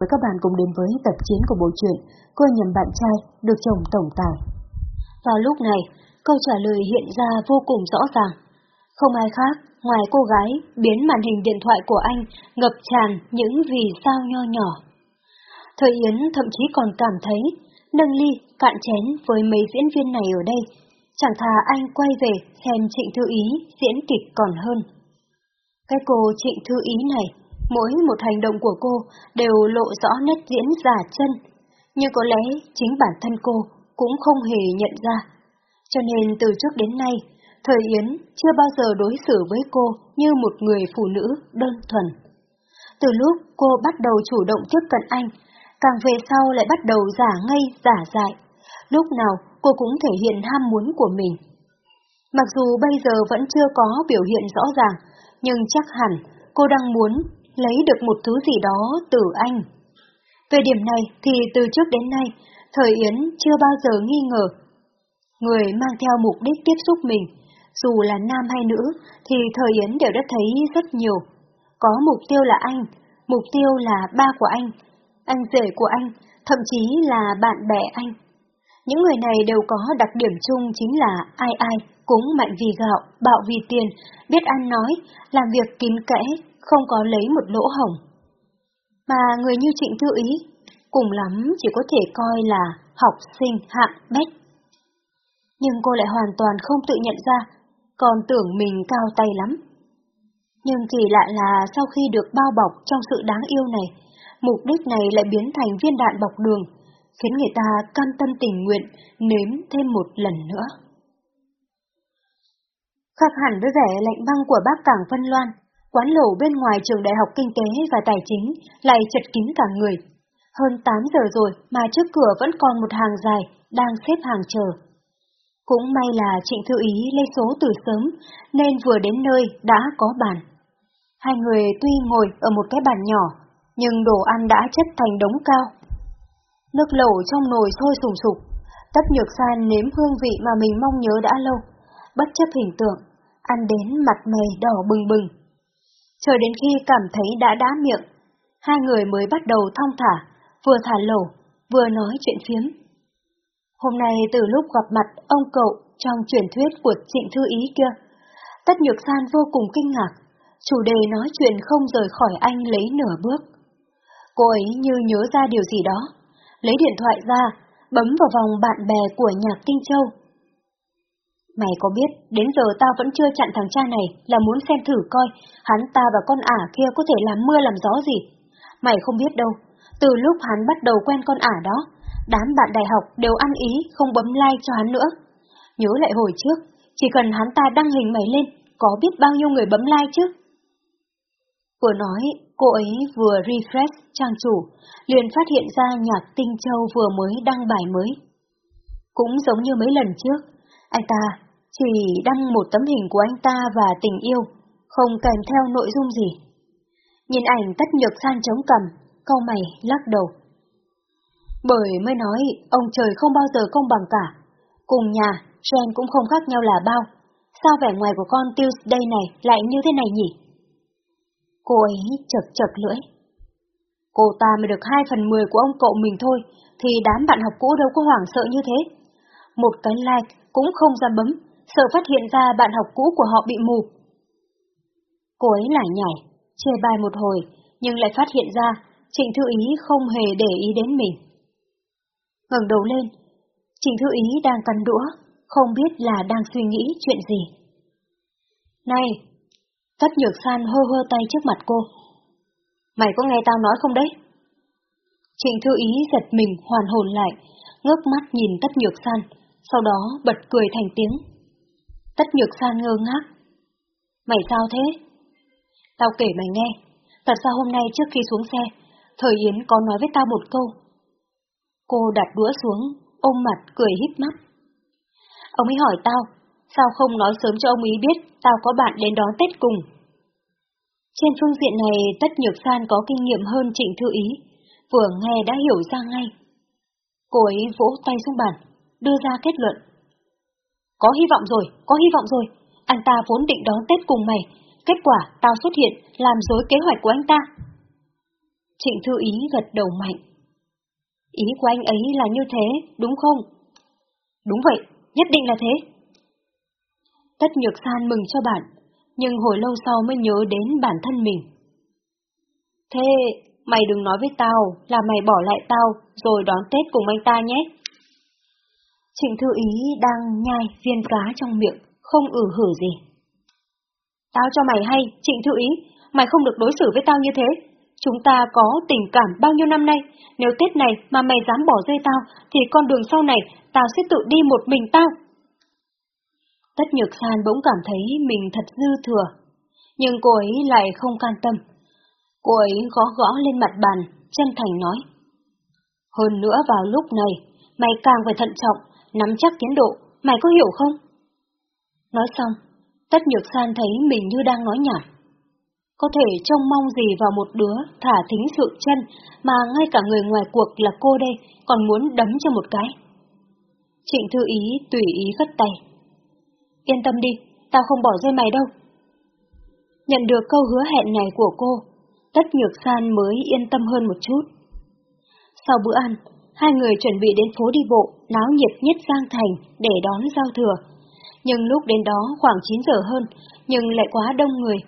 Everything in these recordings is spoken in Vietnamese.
Với các bạn cùng đến với tập 9 của bộ truyện Cô nhầm bạn trai được chồng tổng tài. Vào lúc này, câu trả lời hiện ra vô cùng rõ ràng. Không ai khác ngoài cô gái biến màn hình điện thoại của anh ngập tràn những vì sao nho nhỏ. Thời Yến thậm chí còn cảm thấy nâng ly cạn chén với mấy diễn viên này ở đây, chẳng thà anh quay về xem Trịnh Thư Ý diễn kịch còn hơn. Cái cô Trịnh Thư Ý này mỗi một hành động của cô đều lộ rõ nét diễn giả chân, nhưng có lẽ chính bản thân cô cũng không hề nhận ra. Cho nên từ trước đến nay, Thời Yến chưa bao giờ đối xử với cô như một người phụ nữ đơn thuần. Từ lúc cô bắt đầu chủ động tiếp cận anh, càng về sau lại bắt đầu giả ngây, giả dại. Lúc nào cô cũng thể hiện ham muốn của mình. Mặc dù bây giờ vẫn chưa có biểu hiện rõ ràng, nhưng chắc hẳn cô đang muốn lấy được một thứ gì đó từ anh. Về điểm này thì từ trước đến nay, Thời Yến chưa bao giờ nghi ngờ. Người mang theo mục đích tiếp xúc mình, dù là nam hay nữ, thì Thời Yến đều đã thấy rất nhiều. Có mục tiêu là anh, mục tiêu là ba của anh, anh rể của anh, thậm chí là bạn bè anh. Những người này đều có đặc điểm chung chính là ai ai cũng mạnh vì gạo, bạo vì tiền, biết ăn nói, làm việc kín kẽ, không có lấy một lỗ hổng. Mà người như Trịnh Thư Ý, cùng lắm chỉ có thể coi là học sinh hạng bét. Nhưng cô lại hoàn toàn không tự nhận ra, còn tưởng mình cao tay lắm. Nhưng kỳ lạ là sau khi được bao bọc trong sự đáng yêu này, mục đích này lại biến thành viên đạn bọc đường, khiến người ta cam tâm tình nguyện nếm thêm một lần nữa. Khác hẳn với vẻ lạnh băng của bác Cảng Vân Loan, Quán lẩu bên ngoài trường Đại học Kinh tế và Tài chính lại chật kín cả người. Hơn 8 giờ rồi mà trước cửa vẫn còn một hàng dài, đang xếp hàng chờ. Cũng may là Trịnh Thư Ý lấy số từ sớm, nên vừa đến nơi đã có bàn. Hai người tuy ngồi ở một cái bàn nhỏ, nhưng đồ ăn đã chất thành đống cao. Nước lẩu trong nồi sôi sùng sục, tất nhược san nếm hương vị mà mình mong nhớ đã lâu, bất chấp hình tượng, ăn đến mặt mày đỏ bừng bừng chờ đến khi cảm thấy đã đá miệng, hai người mới bắt đầu thong thả, vừa thả lẩu, vừa nói chuyện phiếm. Hôm nay từ lúc gặp mặt ông cậu trong truyền thuyết của Trịnh Thư Ý kia, Tất Nhược San vô cùng kinh ngạc, chủ đề nói chuyện không rời khỏi anh lấy nửa bước. Cô ấy như nhớ ra điều gì đó, lấy điện thoại ra, bấm vào vòng bạn bè của nhạc Kinh Châu. Mày có biết, đến giờ tao vẫn chưa chặn thằng cha này là muốn xem thử coi hắn ta và con ả kia có thể làm mưa làm gió gì. Mày không biết đâu, từ lúc hắn bắt đầu quen con ả đó, đám bạn đại học đều ăn ý không bấm like cho hắn nữa. Nhớ lại hồi trước, chỉ cần hắn ta đăng hình mày lên, có biết bao nhiêu người bấm like chứ? Vừa nói, cô ấy vừa refresh trang chủ, liền phát hiện ra nhạc Tinh Châu vừa mới đăng bài mới. Cũng giống như mấy lần trước, anh ta chỉ đăng một tấm hình của anh ta và tình yêu, không kèm theo nội dung gì. Nhìn ảnh tất nhược san chống cầm, câu mày lắc đầu. Bởi mới nói ông trời không bao giờ công bằng cả. Cùng nhà, gen cũng không khác nhau là bao. Sao vẻ ngoài của con Tuesday này lại như thế này nhỉ? Cô ấy chật chật lưỡi. Cô ta mới được 2 phần 10 của ông cậu mình thôi, thì đám bạn học cũ đâu có hoảng sợ như thế. Một cái like cũng không dám bấm, sợ phát hiện ra bạn học cũ của họ bị mù. Cô ấy lại nhảy, chê bài một hồi, nhưng lại phát hiện ra Trịnh Thư Ý không hề để ý đến mình. ngẩng đầu lên, Trịnh Thư Ý đang cắn đũa, không biết là đang suy nghĩ chuyện gì. Này! Tất nhược san hơ hơ tay trước mặt cô. Mày có nghe tao nói không đấy? Trịnh Thư Ý giật mình hoàn hồn lại, ngước mắt nhìn tất nhược san, sau đó bật cười thành tiếng. Tất nhược san ngơ ngác. Mày sao thế? Tao kể mày nghe, thật ra hôm nay trước khi xuống xe, Thời Yến có nói với tao một câu. Cô đặt đũa xuống, ôm mặt cười híp mắt. Ông ấy hỏi tao, sao không nói sớm cho ông ấy biết tao có bạn đến đón Tết cùng? Trên phương diện này Tất Nhược San có kinh nghiệm hơn Trịnh Thư Ý, vừa nghe đã hiểu ra ngay. Cô ấy vỗ tay xuống bàn, đưa ra kết luận. Có hy vọng rồi, có hy vọng rồi, anh ta vốn định đón Tết cùng mày, kết quả tao xuất hiện làm dối kế hoạch của anh ta. Trịnh Thư Ý gật đầu mạnh. Ý của anh ấy là như thế, đúng không? Đúng vậy, nhất định là thế. Tất Nhược San mừng cho bạn, nhưng hồi lâu sau mới nhớ đến bản thân mình. Thế, mày đừng nói với tao là mày bỏ lại tao rồi đón Tết cùng anh ta nhé. Trịnh Thư Ý đang nhai viên cá trong miệng, không ử hử gì. Tao cho mày hay, Trịnh Thư Ý, mày không được đối xử với tao như thế. Chúng ta có tình cảm bao nhiêu năm nay, nếu Tết này mà mày dám bỏ rơi tao, thì con đường sau này tao sẽ tự đi một mình tao. Tất Nhược San bỗng cảm thấy mình thật dư thừa, nhưng cô ấy lại không can tâm. Cô ấy gõ gõ lên mặt bàn, chân thành nói. Hơn nữa vào lúc này, mày càng phải thận trọng, nắm chắc tiến độ, mày có hiểu không? Nói xong, Tất Nhược San thấy mình như đang nói nhảm. Có thể trông mong gì vào một đứa thả thính sự chân mà ngay cả người ngoài cuộc là cô đây còn muốn đấm cho một cái. Trịnh Thư Ý tùy ý gất tay. Yên tâm đi, tao không bỏ rơi mày đâu. Nhận được câu hứa hẹn này của cô, Tất Nhược San mới yên tâm hơn một chút. Sau bữa ăn, hai người chuẩn bị đến phố đi bộ, náo nhiệt nhất Giang Thành để đón giao thừa. Nhưng lúc đến đó khoảng 9 giờ hơn, nhưng lại quá đông người.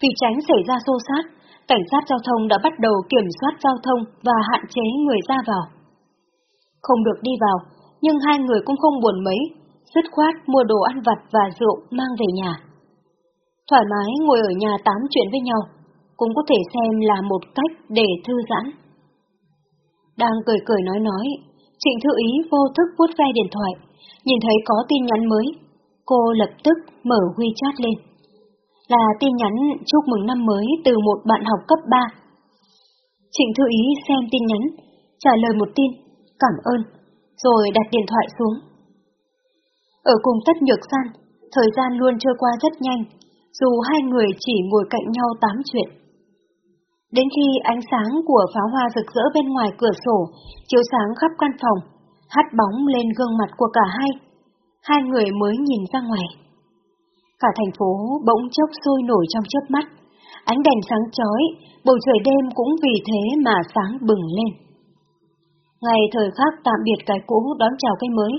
Vì tránh xảy ra xô xát, cảnh sát giao thông đã bắt đầu kiểm soát giao thông và hạn chế người ra vào. Không được đi vào, nhưng hai người cũng không buồn mấy, dứt khoát mua đồ ăn vặt và rượu mang về nhà. Thoải mái ngồi ở nhà tám chuyện với nhau, cũng có thể xem là một cách để thư giãn. Đang cười cười nói nói, Trịnh Thư Ý vô thức vuốt ve điện thoại, nhìn thấy có tin nhắn mới. Cô lập tức mở WeChat lên. Là tin nhắn chúc mừng năm mới từ một bạn học cấp 3. Trịnh Thư Ý xem tin nhắn, trả lời một tin, cảm ơn, rồi đặt điện thoại xuống. Ở cùng tất nhược san, thời gian luôn trôi qua rất nhanh, dù hai người chỉ ngồi cạnh nhau tám chuyện. Đến khi ánh sáng của pháo hoa rực rỡ bên ngoài cửa sổ, chiếu sáng khắp căn phòng, hắt bóng lên gương mặt của cả hai, hai người mới nhìn ra ngoài. Cả thành phố bỗng chốc sôi nổi trong chớp mắt, ánh đèn sáng chói, bầu trời đêm cũng vì thế mà sáng bừng lên. Ngày thời khắc tạm biệt cái cũ đón chào cái mới,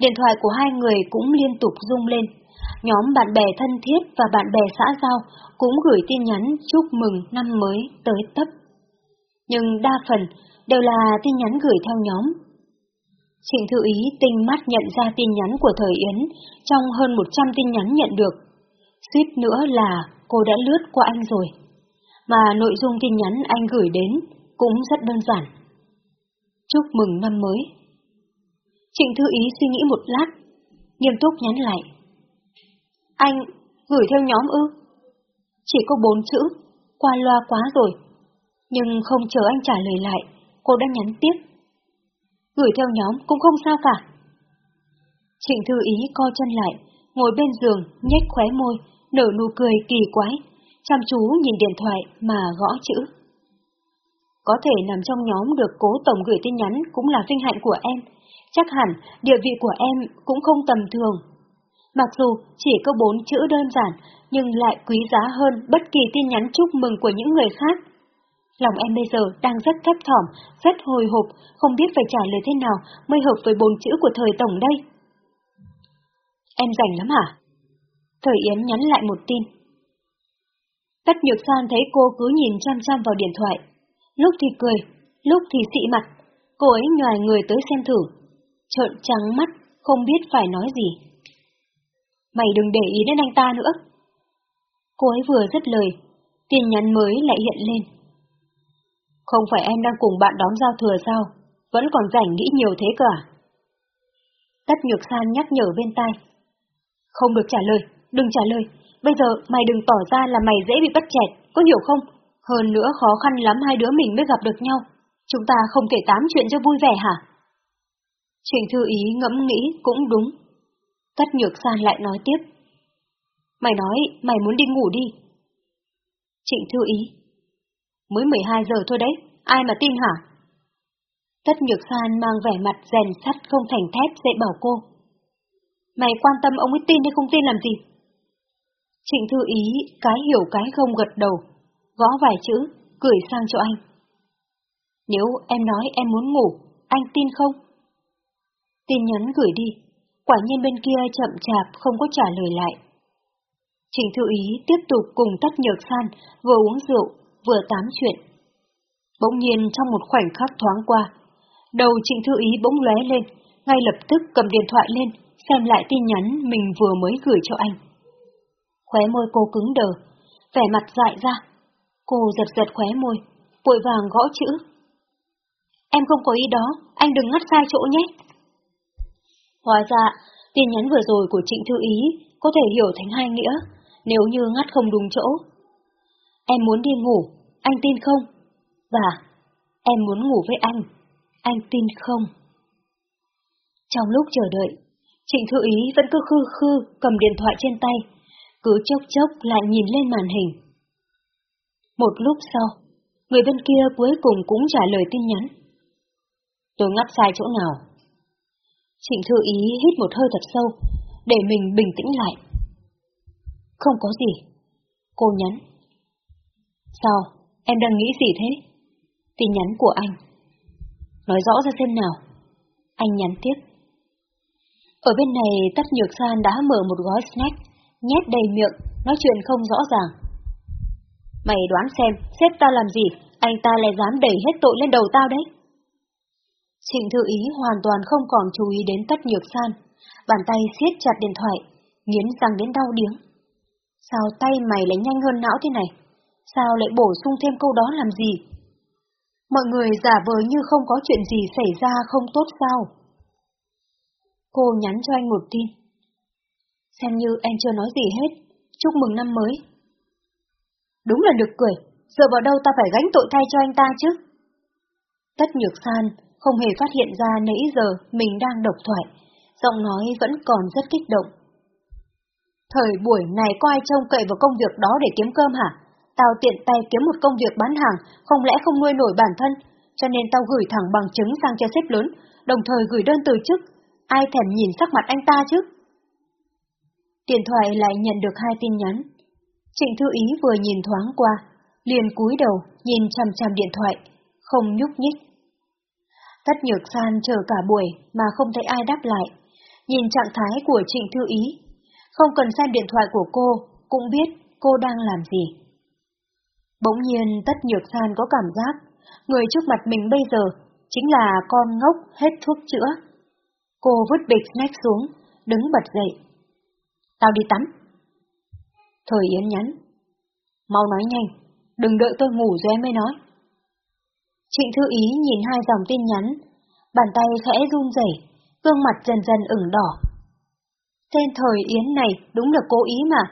điện thoại của hai người cũng liên tục rung lên. Nhóm bạn bè thân thiết và bạn bè xã giao cũng gửi tin nhắn chúc mừng năm mới tới tấp. Nhưng đa phần đều là tin nhắn gửi theo nhóm. Trịnh Thư Ý tinh mắt nhận ra tin nhắn của Thời Yến trong hơn 100 tin nhắn nhận được. Suýt nữa là cô đã lướt qua anh rồi. Mà nội dung tin nhắn anh gửi đến cũng rất đơn giản. Chúc mừng năm mới. Trịnh Thư Ý suy nghĩ một lát, nghiêm túc nhắn lại. Anh gửi theo nhóm ư? Chỉ có bốn chữ, qua loa quá rồi. Nhưng không chờ anh trả lời lại, cô đã nhắn tiếp. Gửi theo nhóm cũng không sao cả. Trịnh Thư Ý co chân lại, ngồi bên giường, nhếch khóe môi, nở nụ cười kỳ quái, chăm chú nhìn điện thoại mà gõ chữ. Có thể nằm trong nhóm được cố tổng gửi tin nhắn cũng là vinh hạnh của em, chắc hẳn địa vị của em cũng không tầm thường. Mặc dù chỉ có bốn chữ đơn giản, nhưng lại quý giá hơn bất kỳ tin nhắn chúc mừng của những người khác. Lòng em bây giờ đang rất thấp thỏm, rất hồi hộp, không biết phải trả lời thế nào mới hợp với bốn chữ của thời tổng đây. Em rảnh lắm hả? Thời Yến nhắn lại một tin. Tất Nhược San thấy cô cứ nhìn chăm chăm vào điện thoại. Lúc thì cười, lúc thì xị mặt, cô ấy nhòi người tới xem thử. Trợn trắng mắt, không biết phải nói gì. Mày đừng để ý đến anh ta nữa. Cô ấy vừa dứt lời, tin nhắn mới lại hiện lên. Không phải em đang cùng bạn đón giao thừa sao? Vẫn còn rảnh nghĩ nhiều thế cả. À? Tất Nhược San nhắc nhở bên tai. Không được trả lời, đừng trả lời. Bây giờ mày đừng tỏ ra là mày dễ bị bắt chẹt, có hiểu không? Hơn nữa khó khăn lắm hai đứa mình mới gặp được nhau. Chúng ta không thể tám chuyện cho vui vẻ hả? Trình Thư Ý ngẫm nghĩ cũng đúng. Tất Nhược San lại nói tiếp. Mày nói mày muốn đi ngủ đi. Trịnh Thư Ý. Mới 12 giờ thôi đấy, ai mà tin hả? Tất Nhược San mang vẻ mặt rèn sắt không thành thép dạy bảo cô. Mày quan tâm ông ấy tin hay không tin làm gì? Trịnh Thư Ý cái hiểu cái không gật đầu, gõ vài chữ, gửi sang cho anh. Nếu em nói em muốn ngủ, anh tin không? Tin nhắn gửi đi, quả nhiên bên kia chậm chạp không có trả lời lại. Trình Thư Ý tiếp tục cùng Tất Nhược San vừa uống rượu, vừa tám chuyện. Bỗng nhiên trong một khoảnh khắc thoáng qua, đầu Trịnh Thư Ý bỗng lóe lên, ngay lập tức cầm điện thoại lên, xem lại tin nhắn mình vừa mới gửi cho anh. Khóe môi cô cứng đờ, vẻ mặt dại ra. Cô giật giật khóe môi, vội vàng gõ chữ. Em không có ý đó, anh đừng ngắt sai chỗ nhé. Hóa ra, tin nhắn vừa rồi của Trịnh Thư Ý có thể hiểu thành hai nghĩa, nếu như ngắt không đúng chỗ. Em muốn đi ngủ, anh tin không? Và em muốn ngủ với anh, anh tin không? Trong lúc chờ đợi, Trịnh Thư Ý vẫn cứ khư khư cầm điện thoại trên tay, cứ chốc chốc lại nhìn lên màn hình. Một lúc sau, người bên kia cuối cùng cũng trả lời tin nhắn. Tôi ngắt sai chỗ nào? Trịnh Thư Ý hít một hơi thật sâu, để mình bình tĩnh lại. Không có gì. Cô nhắn. Sao? Em đang nghĩ gì thế? Tin nhắn của anh. Nói rõ ra xem nào. Anh nhắn tiếp. Ở bên này Tất Nhược San đã mở một gói snack, nhét đầy miệng, nói chuyện không rõ ràng. Mày đoán xem, sếp ta làm gì, anh ta lại dám đẩy hết tội lên đầu tao đấy. Trịnh Thư Ý hoàn toàn không còn chú ý đến Tất Nhược San, bàn tay siết chặt điện thoại, nghiến răng đến đau điếng. Sao tay mày lại nhanh hơn não thế này? Sao lại bổ sung thêm câu đó làm gì? Mọi người giả vờ như không có chuyện gì xảy ra không tốt sao? Cô nhắn cho anh một tin. Xem như em chưa nói gì hết, chúc mừng năm mới. Đúng là được cười, giờ vào đâu ta phải gánh tội thay cho anh ta chứ? Tất nhược san không hề phát hiện ra nãy giờ mình đang độc thoại, giọng nói vẫn còn rất kích động. Thời buổi này có ai trông cậy vào công việc đó để kiếm cơm hả? Tao tiện tay kiếm một công việc bán hàng, không lẽ không nuôi nổi bản thân, cho nên tao gửi thẳng bằng chứng sang cho sếp lớn, đồng thời gửi đơn từ chức. Ai thèm nhìn sắc mặt anh ta chứ? Điện thoại lại nhận được hai tin nhắn. Trịnh Thư Ý vừa nhìn thoáng qua, liền cúi đầu nhìn chằm chằm điện thoại, không nhúc nhích. Tất nhược san chờ cả buổi mà không thấy ai đáp lại. Nhìn trạng thái của Trịnh Thư Ý, không cần xem điện thoại của cô, cũng biết cô đang làm gì. Bỗng nhiên Tất Nhược San có cảm giác, người trước mặt mình bây giờ chính là con ngốc hết thuốc chữa. Cô vứt bịch snack xuống, đứng bật dậy. Tao đi tắm. Thời Yến nhắn. Mau nói nhanh, đừng đợi tôi ngủ rồi em mới nói. Trịnh Thư Ý nhìn hai dòng tin nhắn, bàn tay khẽ run rẩy, gương mặt dần dần ửng đỏ. Tên thời Yến này đúng là cố ý mà,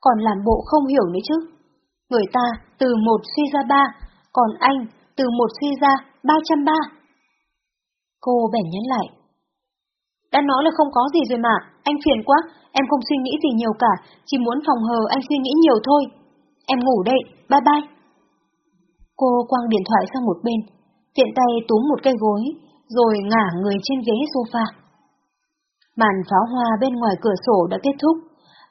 còn làm bộ không hiểu nữa chứ. Người ta từ một suy ra ba, còn anh từ một suy ra ba trăm ba. Cô bèn nhấn lại. Đã nói là không có gì rồi mà, anh phiền quá, em không suy nghĩ gì nhiều cả, chỉ muốn phòng hờ anh suy nghĩ nhiều thôi. Em ngủ đây, bye bye. Cô quăng điện thoại sang một bên, tiện tay túm một cây gối, rồi ngả người trên ghế sofa. Màn pháo hoa bên ngoài cửa sổ đã kết thúc,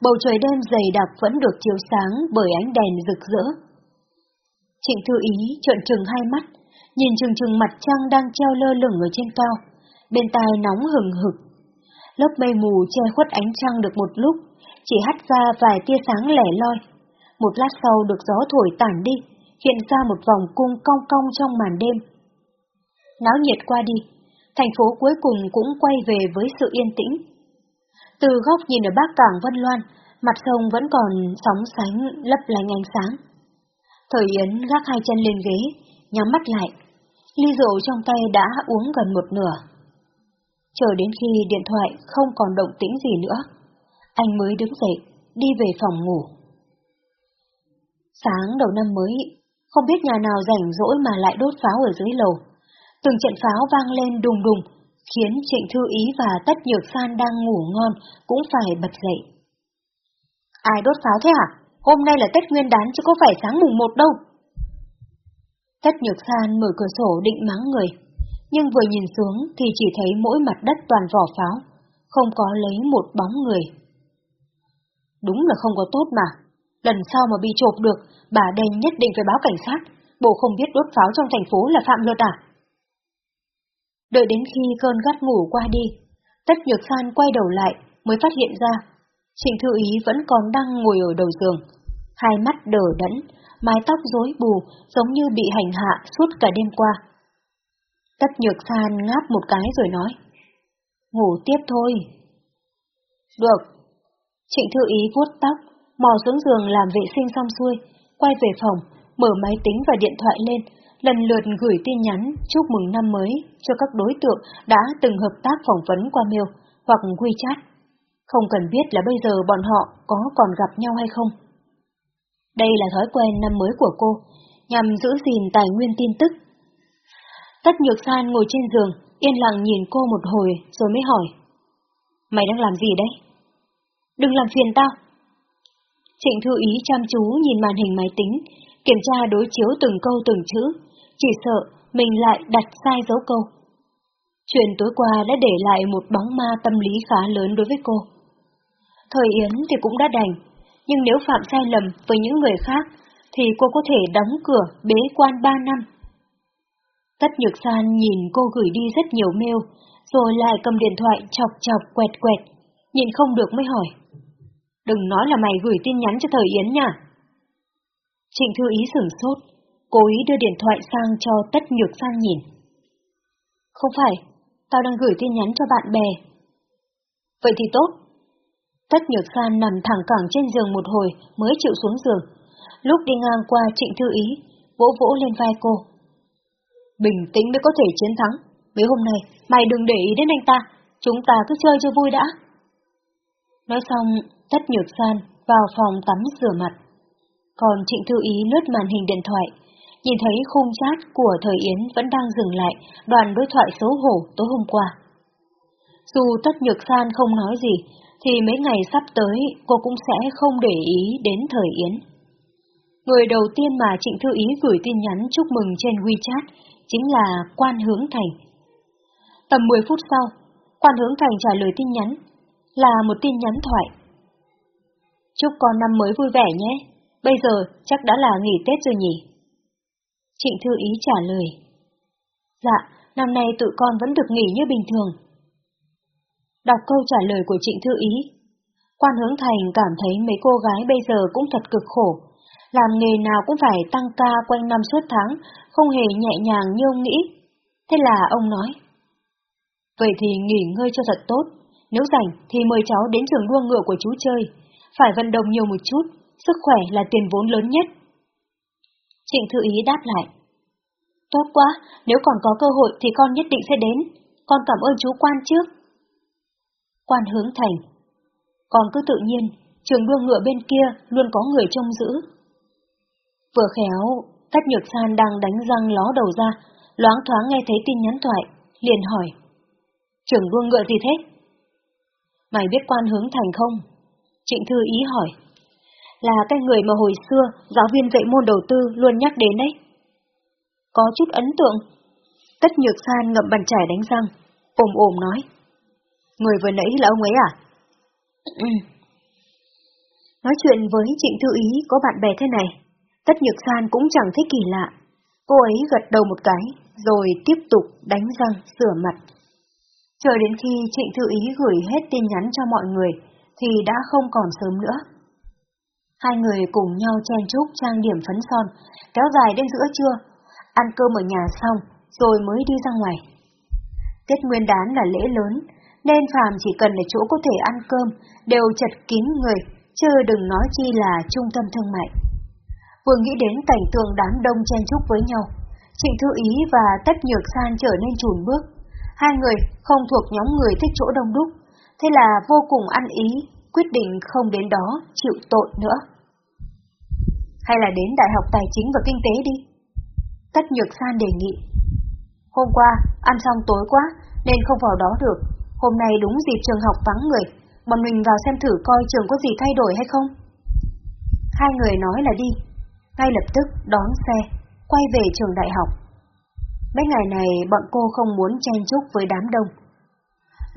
bầu trời đêm dày đặc vẫn được chiếu sáng bởi ánh đèn rực rỡ. Trịnh Thư Ý trợn trừng hai mắt, nhìn trừng trừng mặt trăng đang treo lơ lửng ở trên cao, bên tai nóng hừng hực. Lớp mây mù che khuất ánh trăng được một lúc, chỉ hắt ra vài tia sáng lẻ loi. Một lát sau được gió thổi tản đi, hiện ra một vòng cung cong cong trong màn đêm. Náo nhiệt qua đi, thành phố cuối cùng cũng quay về với sự yên tĩnh. Từ góc nhìn ở bắc cảng Vân Loan, mặt sông vẫn còn sóng sánh lấp lánh ánh sáng. Thời Yến gác hai chân lên ghế, nhắm mắt lại. Ly rượu trong tay đã uống gần một nửa. Chờ đến khi điện thoại không còn động tĩnh gì nữa, anh mới đứng dậy, đi về phòng ngủ. Sáng đầu năm mới, không biết nhà nào rảnh rỗi mà lại đốt pháo ở dưới lầu. Từng trận pháo vang lên đùng đùng, khiến Trịnh Thư Ý và Tất Nhược San đang ngủ ngon cũng phải bật dậy. Ai đốt pháo thế hả? Hôm nay là Tết Nguyên đán chứ có phải sáng mùng một đâu. Tất Nhược San mở cửa sổ định mắng người, nhưng vừa nhìn xuống thì chỉ thấy mỗi mặt đất toàn vỏ pháo, không có lấy một bóng người. Đúng là không có tốt mà, lần sau mà bị chộp được, bà đen nhất định phải báo cảnh sát, bộ không biết đốt pháo trong thành phố là phạm luật à? Đợi đến khi cơn gắt ngủ qua đi, Tất Nhược San quay đầu lại mới phát hiện ra Trịnh Thư Ý vẫn còn đang ngồi ở đầu giường, hai mắt đờ đẫn, mái tóc rối bù giống như bị hành hạ suốt cả đêm qua. Tất Nhược San ngáp một cái rồi nói, ngủ tiếp thôi. Được. Trịnh Thư Ý vuốt tóc, mò xuống giường làm vệ sinh xong xuôi, quay về phòng, mở máy tính và điện thoại lên, lần lượt gửi tin nhắn chúc mừng năm mới cho các đối tượng đã từng hợp tác phỏng vấn qua mail hoặc WeChat. Không cần biết là bây giờ bọn họ có còn gặp nhau hay không. Đây là thói quen năm mới của cô, nhằm giữ gìn tài nguyên tin tức. Tất Nhược San ngồi trên giường, yên lặng nhìn cô một hồi rồi mới hỏi. Mày đang làm gì đấy? Đừng làm phiền tao. Trịnh Thư Ý chăm chú nhìn màn hình máy tính, kiểm tra đối chiếu từng câu từng chữ, chỉ sợ mình lại đặt sai dấu câu. Chuyện tối qua đã để lại một bóng ma tâm lý khá lớn đối với cô. Thời Yến thì cũng đã đành, nhưng nếu phạm sai lầm với những người khác, thì cô có thể đóng cửa bế quan ba năm. Tất Nhược San nhìn cô gửi đi rất nhiều mail, rồi lại cầm điện thoại chọc chọc quẹt quẹt, nhìn không được mới hỏi. Đừng nói là mày gửi tin nhắn cho Thời Yến nha. Trịnh Thư Ý sửng sốt, cố ý đưa điện thoại sang cho Tất Nhược San nhìn. Không phải, tao đang gửi tin nhắn cho bạn bè. Vậy thì tốt. Tất Nhược San nằm thẳng cẳng trên giường một hồi mới chịu xuống giường. Lúc đi ngang qua Trịnh Thư Ý, vỗ vỗ lên vai cô. Bình tĩnh mới có thể chiến thắng. Mấy hôm nay, mày đừng để ý đến anh ta, chúng ta cứ chơi cho vui đã. Nói xong, Tất Nhược San vào phòng tắm rửa mặt. Còn Trịnh Thư Ý lướt màn hình điện thoại, nhìn thấy khung chat của Thời Yến vẫn đang dừng lại đoàn đối thoại xấu hổ tối hôm qua. Dù Tất Nhược San không nói gì, thì mấy ngày sắp tới cô cũng sẽ không để ý đến Thời Yến. Người đầu tiên mà Trịnh Thư Ý gửi tin nhắn chúc mừng trên WeChat chính là Quan Hướng Thành. Tầm 10 phút sau, Quan Hướng Thành trả lời tin nhắn, là một tin nhắn thoại. Chúc con năm mới vui vẻ nhé, bây giờ chắc đã là nghỉ Tết rồi nhỉ? Trịnh Thư Ý trả lời. Dạ, năm nay tụi con vẫn được nghỉ như bình thường. Đọc câu trả lời của Trịnh Thư Ý, Quan Hướng Thành cảm thấy mấy cô gái bây giờ cũng thật cực khổ, làm nghề nào cũng phải tăng ca quanh năm suốt tháng, không hề nhẹ nhàng như ông nghĩ. Thế là ông nói, Vậy thì nghỉ ngơi cho thật tốt, nếu rảnh thì mời cháu đến trường đua ngựa của chú chơi, phải vận động nhiều một chút, sức khỏe là tiền vốn lớn nhất. Trịnh Thư Ý đáp lại, Tốt quá, nếu còn có cơ hội thì con nhất định sẽ đến, con cảm ơn chú quan trước. Quan hướng thành, còn cứ tự nhiên, trường đua ngựa bên kia luôn có người trông giữ. Vừa khéo, Tất Nhược San đang đánh răng ló đầu ra, loáng thoáng nghe thấy tin nhắn thoại, liền hỏi. Trường đua ngựa gì thế? Mày biết quan hướng thành không? Trịnh Thư ý hỏi. Là cái người mà hồi xưa giáo viên dạy môn đầu tư luôn nhắc đến đấy. Có chút ấn tượng. Tất Nhược San ngậm bàn chải đánh răng, ồm ồm nói. Người vừa nãy là ông ấy à? Ừ. Nói chuyện với Trịnh Thư Ý có bạn bè thế này, Tất Nhược San cũng chẳng thấy kỳ lạ. Cô ấy gật đầu một cái, rồi tiếp tục đánh răng, rửa mặt. Chờ đến khi Trịnh Thư Ý gửi hết tin nhắn cho mọi người, thì đã không còn sớm nữa. Hai người cùng nhau chen chúc trang điểm phấn son, kéo dài đến giữa trưa, ăn cơm ở nhà xong, rồi mới đi ra ngoài. Tết Nguyên đán là lễ lớn, nên phàm chỉ cần là chỗ có thể ăn cơm, đều chật kín người, chứ đừng nói chi là trung tâm thương mại. Vừa nghĩ đến cảnh tượng đám đông chen chúc với nhau, Trịnh Thư Ý và Tất Nhược San trở nên chùn bước. Hai người không thuộc nhóm người thích chỗ đông đúc, thế là vô cùng ăn ý, quyết định không đến đó chịu tội nữa. Hay là đến Đại học Tài chính và Kinh tế đi? Tất Nhược San đề nghị. Hôm qua, ăn xong tối quá, nên không vào đó được. Hôm nay đúng dịp trường học vắng người, bọn mình vào xem thử coi trường có gì thay đổi hay không. Hai người nói là đi, ngay lập tức đón xe, quay về trường đại học. Mấy ngày này bọn cô không muốn chen chúc với đám đông.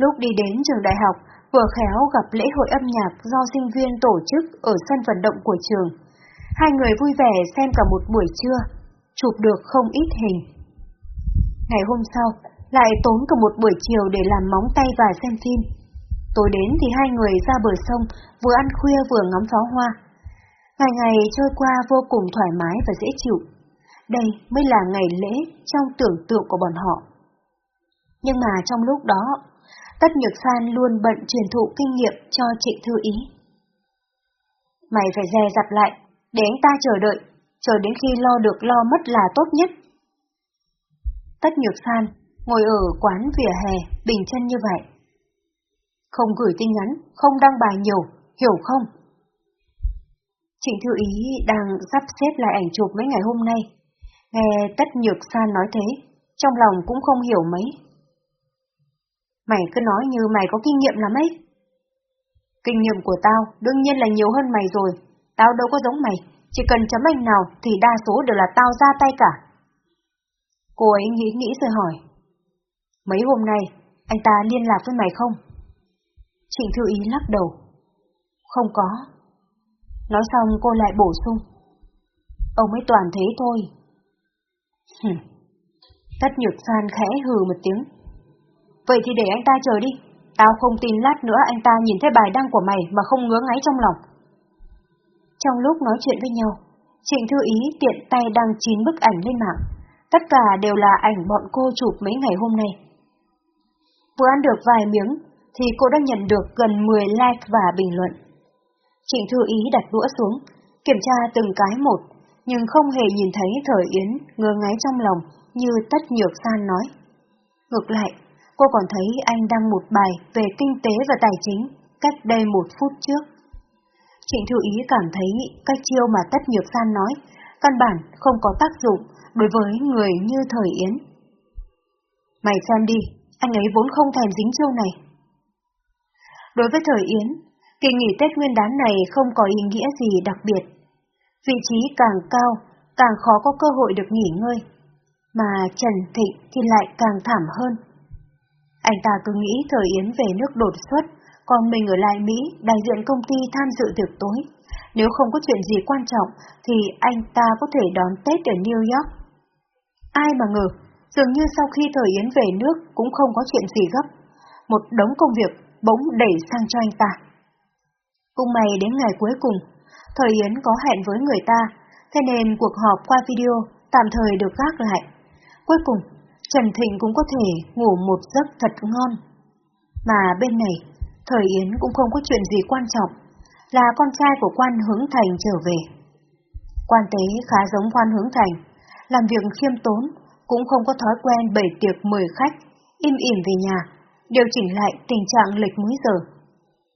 Lúc đi đến trường đại học, vừa khéo gặp lễ hội âm nhạc do sinh viên tổ chức ở sân vận động của trường. Hai người vui vẻ xem cả một buổi trưa, chụp được không ít hình. Ngày hôm sau, lại tốn cả một buổi chiều để làm móng tay và xem phim. Tối đến thì hai người ra bờ sông, vừa ăn khuya vừa ngắm pháo hoa. Ngày ngày trôi qua vô cùng thoải mái và dễ chịu. Đây mới là ngày lễ trong tưởng tượng của bọn họ. Nhưng mà trong lúc đó, Tất Nhược San luôn bận truyền thụ kinh nghiệm cho Trịnh Thư Ý. Mày phải dè dặt lại, để anh ta chờ đợi, chờ đến khi lo được lo mất là tốt nhất. Tất Nhược San ngồi ở quán vỉa hè, bình chân như vậy. Không gửi tin nhắn, không đăng bài nhiều, hiểu không? Trịnh Thư Ý đang sắp xếp lại ảnh chụp mấy ngày hôm nay. Nghe Tất Nhược San nói thế, trong lòng cũng không hiểu mấy. Mày cứ nói như mày có kinh nghiệm lắm ấy. Kinh nghiệm của tao đương nhiên là nhiều hơn mày rồi. Tao đâu có giống mày, chỉ cần chấm anh nào thì đa số đều là tao ra tay cả. Cô ấy nghĩ nghĩ rồi hỏi. Mấy hôm nay, anh ta liên lạc với mày không? Trịnh Thư Ý lắc đầu. Không có. Nói xong cô lại bổ sung. Ông ấy toàn thế thôi. Tất nhược san khẽ hừ một tiếng. Vậy thì để anh ta chờ đi. Tao không tin lát nữa anh ta nhìn thấy bài đăng của mày mà không ngứa ngáy trong lòng. Trong lúc nói chuyện với nhau, Trịnh Thư Ý tiện tay đăng chín bức ảnh lên mạng. Tất cả đều là ảnh bọn cô chụp mấy ngày hôm nay. Vừa ăn được vài miếng, thì cô đã nhận được gần 10 like và bình luận. Trịnh Thư Ý đặt đũa xuống, kiểm tra từng cái một, nhưng không hề nhìn thấy Thời Yến ngơ ngáy trong lòng như Tất Nhược San nói. Ngược lại, cô còn thấy anh đăng một bài về kinh tế và tài chính cách đây một phút trước. Trịnh Thư Ý cảm thấy cách chiêu mà Tất Nhược San nói căn bản không có tác dụng đối với người như Thời Yến. Mày xem đi, anh ấy vốn không thèm dính chiêu này. Đối với Thời Yến, kỳ nghỉ Tết Nguyên đán này không có ý nghĩa gì đặc biệt. Vị trí càng cao, càng khó có cơ hội được nghỉ ngơi, mà Trần Thịnh thì lại càng thảm hơn. Anh ta cứ nghĩ Thời Yến về nước đột xuất, còn mình ở lại Mỹ đại diện công ty tham dự tiệc tối. Nếu không có chuyện gì quan trọng thì anh ta có thể đón Tết ở New York. Ai mà ngờ, dường như sau khi Thời Yến về nước cũng không có chuyện gì gấp. Một đống công việc bỗng đẩy sang cho anh ta. Cũng may đến ngày cuối cùng, Thời Yến có hẹn với người ta, thế nên cuộc họp qua video tạm thời được gác lại. Cuối cùng, Trần Thịnh cũng có thể ngủ một giấc thật ngon. Mà bên này, Thời Yến cũng không có chuyện gì quan trọng, là con trai của quan hướng thành trở về. Quan tế khá giống quan hướng thành, làm việc khiêm tốn, cũng không có thói quen bày tiệc mời khách, im ỉm về nhà, điều chỉnh lại tình trạng lịch múi giờ.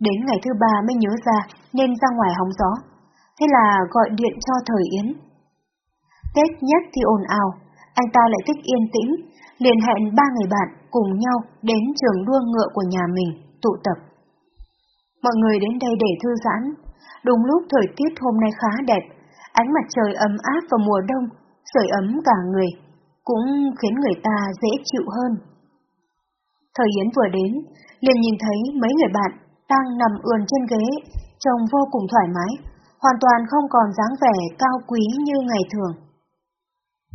Đến ngày thứ ba mới nhớ ra nên ra ngoài hóng gió, thế là gọi điện cho Thời Yến. Tết nhất thì ồn ào, anh ta lại thích yên tĩnh, liền hẹn ba người bạn cùng nhau đến trường đua ngựa của nhà mình tụ tập. Mọi người đến đây để thư giãn, đúng lúc thời tiết hôm nay khá đẹp, ánh mặt trời ấm áp vào mùa đông, sưởi ấm cả người, cũng khiến người ta dễ chịu hơn. Thời Yến vừa đến, liền nhìn thấy mấy người bạn đang nằm ườn trên ghế, trông vô cùng thoải mái, hoàn toàn không còn dáng vẻ cao quý như ngày thường.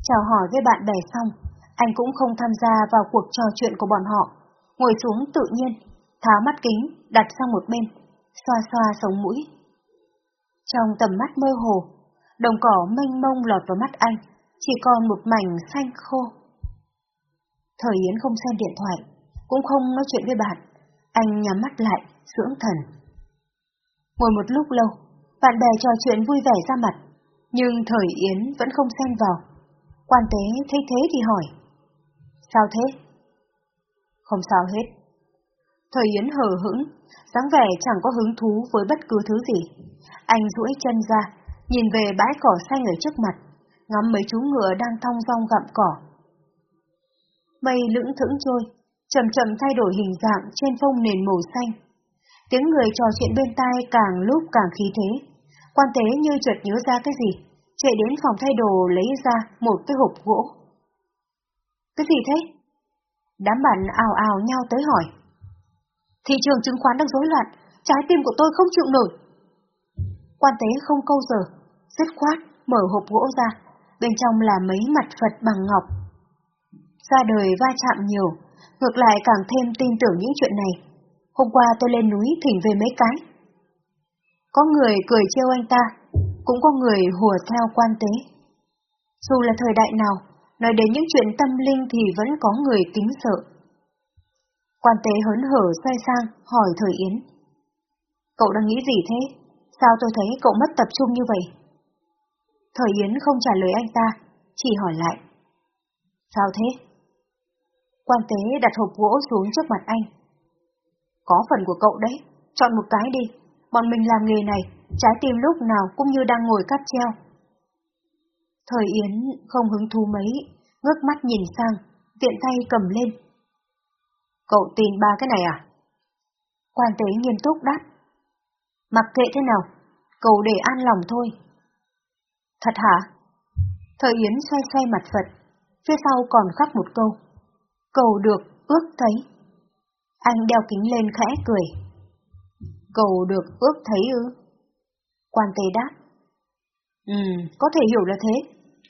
Chào hỏi với bạn bè xong, anh cũng không tham gia vào cuộc trò chuyện của bọn họ, ngồi xuống tự nhiên, tháo mắt kính, đặt sang một bên, xoa xoa sống mũi. Trong tầm mắt mơ hồ, đồng cỏ mênh mông lọt vào mắt anh, chỉ còn một mảnh xanh khô. Thời Yến không xem điện thoại, cũng không nói chuyện với bạn, anh nhắm mắt lại, dưỡng thần. Ngồi một lúc lâu, bạn bè trò chuyện vui vẻ ra mặt, nhưng Thời Yến vẫn không xen vào. Quan tế thấy thế thì hỏi. Sao thế? Không sao hết. Thời Yến hờ hững, dáng vẻ chẳng có hứng thú với bất cứ thứ gì. Anh duỗi chân ra, nhìn về bãi cỏ xanh ở trước mặt, ngắm mấy chú ngựa đang thong dong gặm cỏ. Mây lững thững trôi, chậm chậm thay đổi hình dạng trên phông nền màu xanh. Tiếng người trò chuyện bên tai càng lúc càng khí thế. Quan tế như chợt nhớ ra cái gì, chạy đến phòng thay đồ lấy ra một cái hộp gỗ. Cái gì thế? Đám bạn ào ào nhau tới hỏi. Thị trường chứng khoán đang rối loạn, trái tim của tôi không chịu nổi. Quan tế không câu giờ, dứt khoát, mở hộp gỗ ra, bên trong là mấy mặt Phật bằng ngọc. Ra đời va chạm nhiều, ngược lại càng thêm tin tưởng những chuyện này. Hôm qua tôi lên núi thỉnh về mấy cái. Có người cười trêu anh ta, cũng có người hùa theo quan tế. Dù là thời đại nào, nói đến những chuyện tâm linh thì vẫn có người kính sợ. Quan tế hớn hở xoay sang, hỏi Thời Yến. Cậu đang nghĩ gì thế? Sao tôi thấy cậu mất tập trung như vậy? Thời Yến không trả lời anh ta, chỉ hỏi lại. Sao thế? Quan tế đặt hộp gỗ xuống trước mặt anh. Có phần của cậu đấy, chọn một cái đi. Bọn mình làm nghề này, trái tim lúc nào cũng như đang ngồi cắt treo. Thời Yến không hứng thú mấy, ngước mắt nhìn sang, tiện tay cầm lên. Cậu tin ba cái này à? Quan tế nghiêm túc đáp. Mặc kệ thế nào, cậu để an lòng thôi. Thật hả? Thời Yến xoay xoay mặt Phật, phía sau còn khắc một câu. Cầu được, ước thấy. Anh đeo kính lên khẽ cười. Cầu được, ước thấy ư? Quan tế đáp. Ừ, có thể hiểu là thế.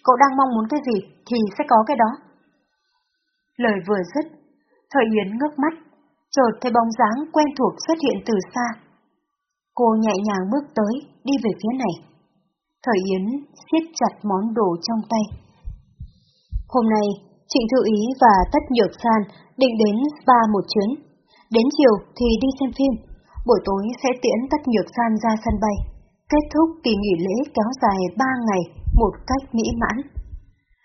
Cậu đang mong muốn cái gì thì sẽ có cái đó. Lời vừa dứt, Thời Yến ngước mắt, chợt thấy bóng dáng quen thuộc xuất hiện từ xa. Cô nhẹ nhàng bước tới, đi về phía này. Thời Yến siết chặt món đồ trong tay. Hôm nay, Trịnh Thư Ý và Tất Nhược San định đến spa một chuyến. Đến chiều thì đi xem phim, buổi tối sẽ tiễn Tất Nhược San ra sân bay. Kết thúc kỳ nghỉ lễ kéo dài 3 ngày một cách mỹ mãn.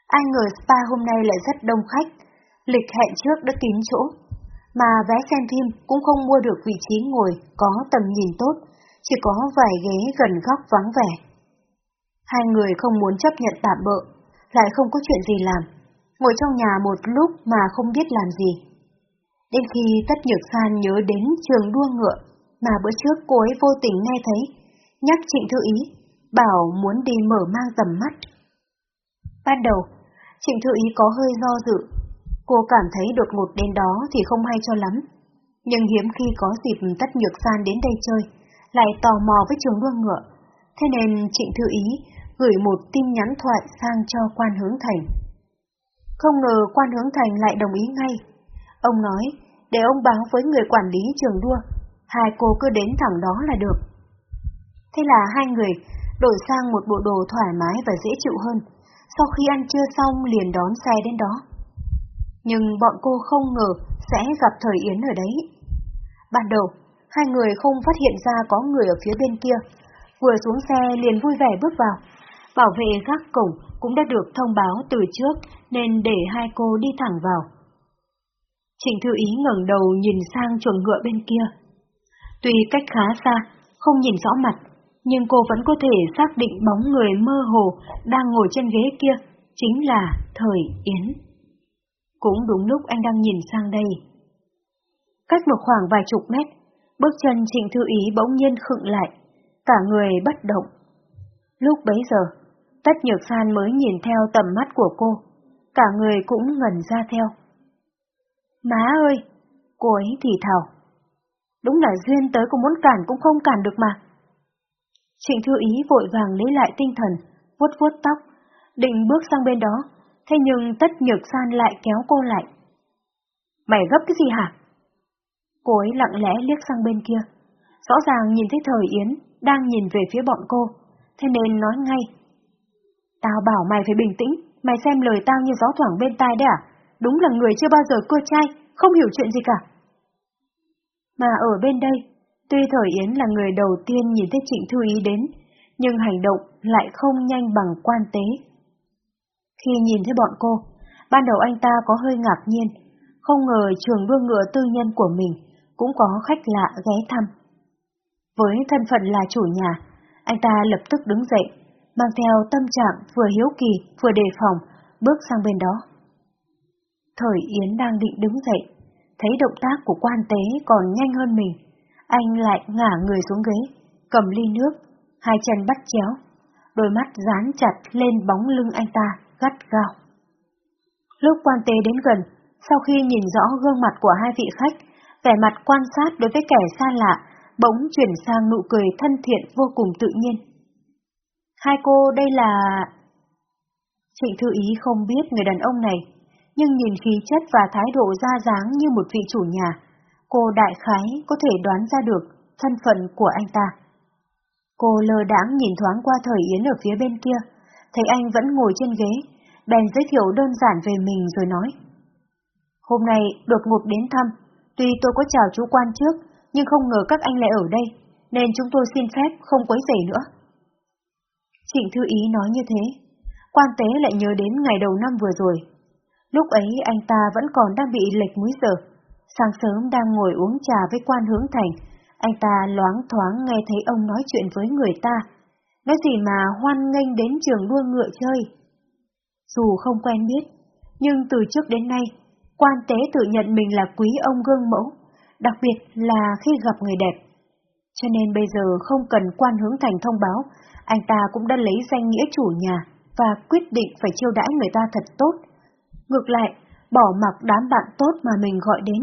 Ai ngờ spa hôm nay lại rất đông khách, lịch hẹn trước đã kín chỗ, mà vé xem phim cũng không mua được vị trí ngồi có tầm nhìn tốt, chỉ có vài ghế gần góc vắng vẻ. Hai người không muốn chấp nhận tạm bợ, lại không có chuyện gì làm, ngồi trong nhà một lúc mà không biết làm gì. Đến khi Tất Nhược San nhớ đến trường đua ngựa mà bữa trước cô ấy vô tình nghe thấy, nhắc Trịnh Thư Ý, bảo muốn đi mở mang tầm mắt. Ban đầu, Trịnh Thư Ý có hơi do dự, cô cảm thấy đột ngột đến đó thì không hay cho lắm. Nhưng hiếm khi có dịp Tất Nhược San đến đây chơi, lại tò mò với trường đua ngựa, thế nên Trịnh Thư Ý gửi một tin nhắn thoại sang cho quan hướng thành. Không ngờ quan hướng thành lại đồng ý ngay. Ông nói, để ông báo với người quản lý trường đua, hai cô cứ đến thẳng đó là được. Thế là hai người đổi sang một bộ đồ thoải mái và dễ chịu hơn, sau khi ăn trưa xong liền đón xe đến đó. Nhưng bọn cô không ngờ sẽ gặp Thời Yến ở đấy. Ban đầu, hai người không phát hiện ra có người ở phía bên kia, vừa xuống xe liền vui vẻ bước vào. Bảo vệ gác cổng cũng đã được thông báo từ trước nên để hai cô đi thẳng vào. Trịnh Thư Ý ngẩng đầu nhìn sang chuồng ngựa bên kia. Tuy cách khá xa, không nhìn rõ mặt, nhưng cô vẫn có thể xác định bóng người mơ hồ đang ngồi trên ghế kia, chính là Thời Yến. Cũng đúng lúc anh đang nhìn sang đây. Cách một khoảng vài chục mét, bước chân Trịnh Thư Ý bỗng nhiên khựng lại, cả người bất động. Lúc bấy giờ, Tất Nhược San mới nhìn theo tầm mắt của cô, cả người cũng ngẩn ra theo. Má ơi! Cô ấy thì thào. Đúng là duyên tới cũng muốn cản cũng không cản được mà. Trịnh Thư Ý vội vàng lấy lại tinh thần, vuốt vuốt tóc, định bước sang bên đó, thế nhưng Tất Nhược San lại kéo cô lại. Mày gấp cái gì hả? Cô ấy lặng lẽ liếc sang bên kia, rõ ràng nhìn thấy Thời Yến đang nhìn về phía bọn cô, thế nên nói ngay. Tao bảo mày phải bình tĩnh, mày xem lời tao như gió thoảng bên tai đấy à? Đúng là người chưa bao giờ cô trai, không hiểu chuyện gì cả. Mà ở bên đây, tuy Thời Yến là người đầu tiên nhìn thấy Trịnh Thư Ý đến, nhưng hành động lại không nhanh bằng quan tế. Khi nhìn thấy bọn cô, ban đầu anh ta có hơi ngạc nhiên, không ngờ trường đua ngựa tư nhân của mình cũng có khách lạ ghé thăm. Với thân phận là chủ nhà, anh ta lập tức đứng dậy, mang theo tâm trạng vừa hiếu kỳ vừa đề phòng, bước sang bên đó. Thời Yến đang định đứng dậy, thấy động tác của quan tế còn nhanh hơn mình, anh lại ngả người xuống ghế, cầm ly nước, hai chân bắt chéo, đôi mắt dán chặt lên bóng lưng anh ta, gắt gao. Lúc quan tế đến gần, sau khi nhìn rõ gương mặt của hai vị khách, vẻ mặt quan sát đối với kẻ xa lạ, bỗng chuyển sang nụ cười thân thiện vô cùng tự nhiên. Hai cô đây là... Trịnh Thư Ý không biết người đàn ông này, nhưng nhìn khí chất và thái độ ra dáng như một vị chủ nhà, cô đại khái có thể đoán ra được thân phận của anh ta. Cô lơ đãng nhìn thoáng qua thời Yến ở phía bên kia, thấy anh vẫn ngồi trên ghế, bèn giới thiệu đơn giản về mình rồi nói. Hôm nay đột ngột đến thăm, tuy tôi có chào chú quan trước, nhưng không ngờ các anh lại ở đây, nên chúng tôi xin phép không quấy rầy nữa. Trịnh Thư Ý nói như thế, quan tế lại nhớ đến ngày đầu năm vừa rồi. Lúc ấy anh ta vẫn còn đang bị lệch múi giờ. Sáng sớm đang ngồi uống trà với quan hướng thành, anh ta loáng thoáng nghe thấy ông nói chuyện với người ta. Nói gì mà hoan nghênh đến trường đua ngựa chơi. Dù không quen biết, nhưng từ trước đến nay, quan tế tự nhận mình là quý ông gương mẫu, đặc biệt là khi gặp người đẹp. Cho nên bây giờ không cần quan hướng thành thông báo, anh ta cũng đã lấy danh nghĩa chủ nhà và quyết định phải chiêu đãi người ta thật tốt. Ngược lại, bỏ mặc đám bạn tốt mà mình gọi đến.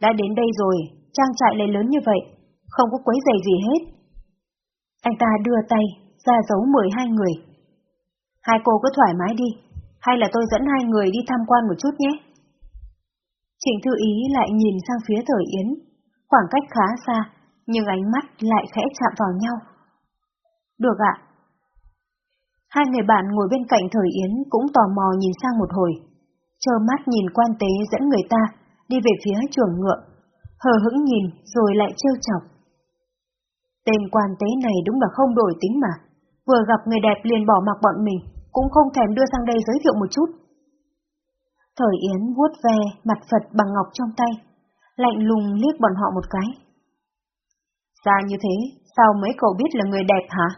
Đã đến đây rồi, trang trại lại lớn như vậy, không có quấy giày gì hết. Anh ta đưa tay, ra dấu mời hai người. Hai cô cứ thoải mái đi, hay là tôi dẫn hai người đi tham quan một chút nhé. Trịnh Thư Ý lại nhìn sang phía Thời Yến, khoảng cách khá xa, nhưng ánh mắt lại khẽ chạm vào nhau. Được ạ. Hai người bạn ngồi bên cạnh Thời Yến cũng tò mò nhìn sang một hồi, Chờ mắt nhìn quan tế dẫn người ta đi về phía chuồng ngựa, hờ hững nhìn rồi lại trêu chọc. Tên quan tế này đúng là không đổi tính mà, vừa gặp người đẹp liền bỏ mặc bọn mình, cũng không thèm đưa sang đây giới thiệu một chút. Thời Yến vuốt ve mặt Phật bằng ngọc trong tay, lạnh lùng liếc bọn họ một cái. Ra như thế, sao mấy cậu biết là người đẹp hả?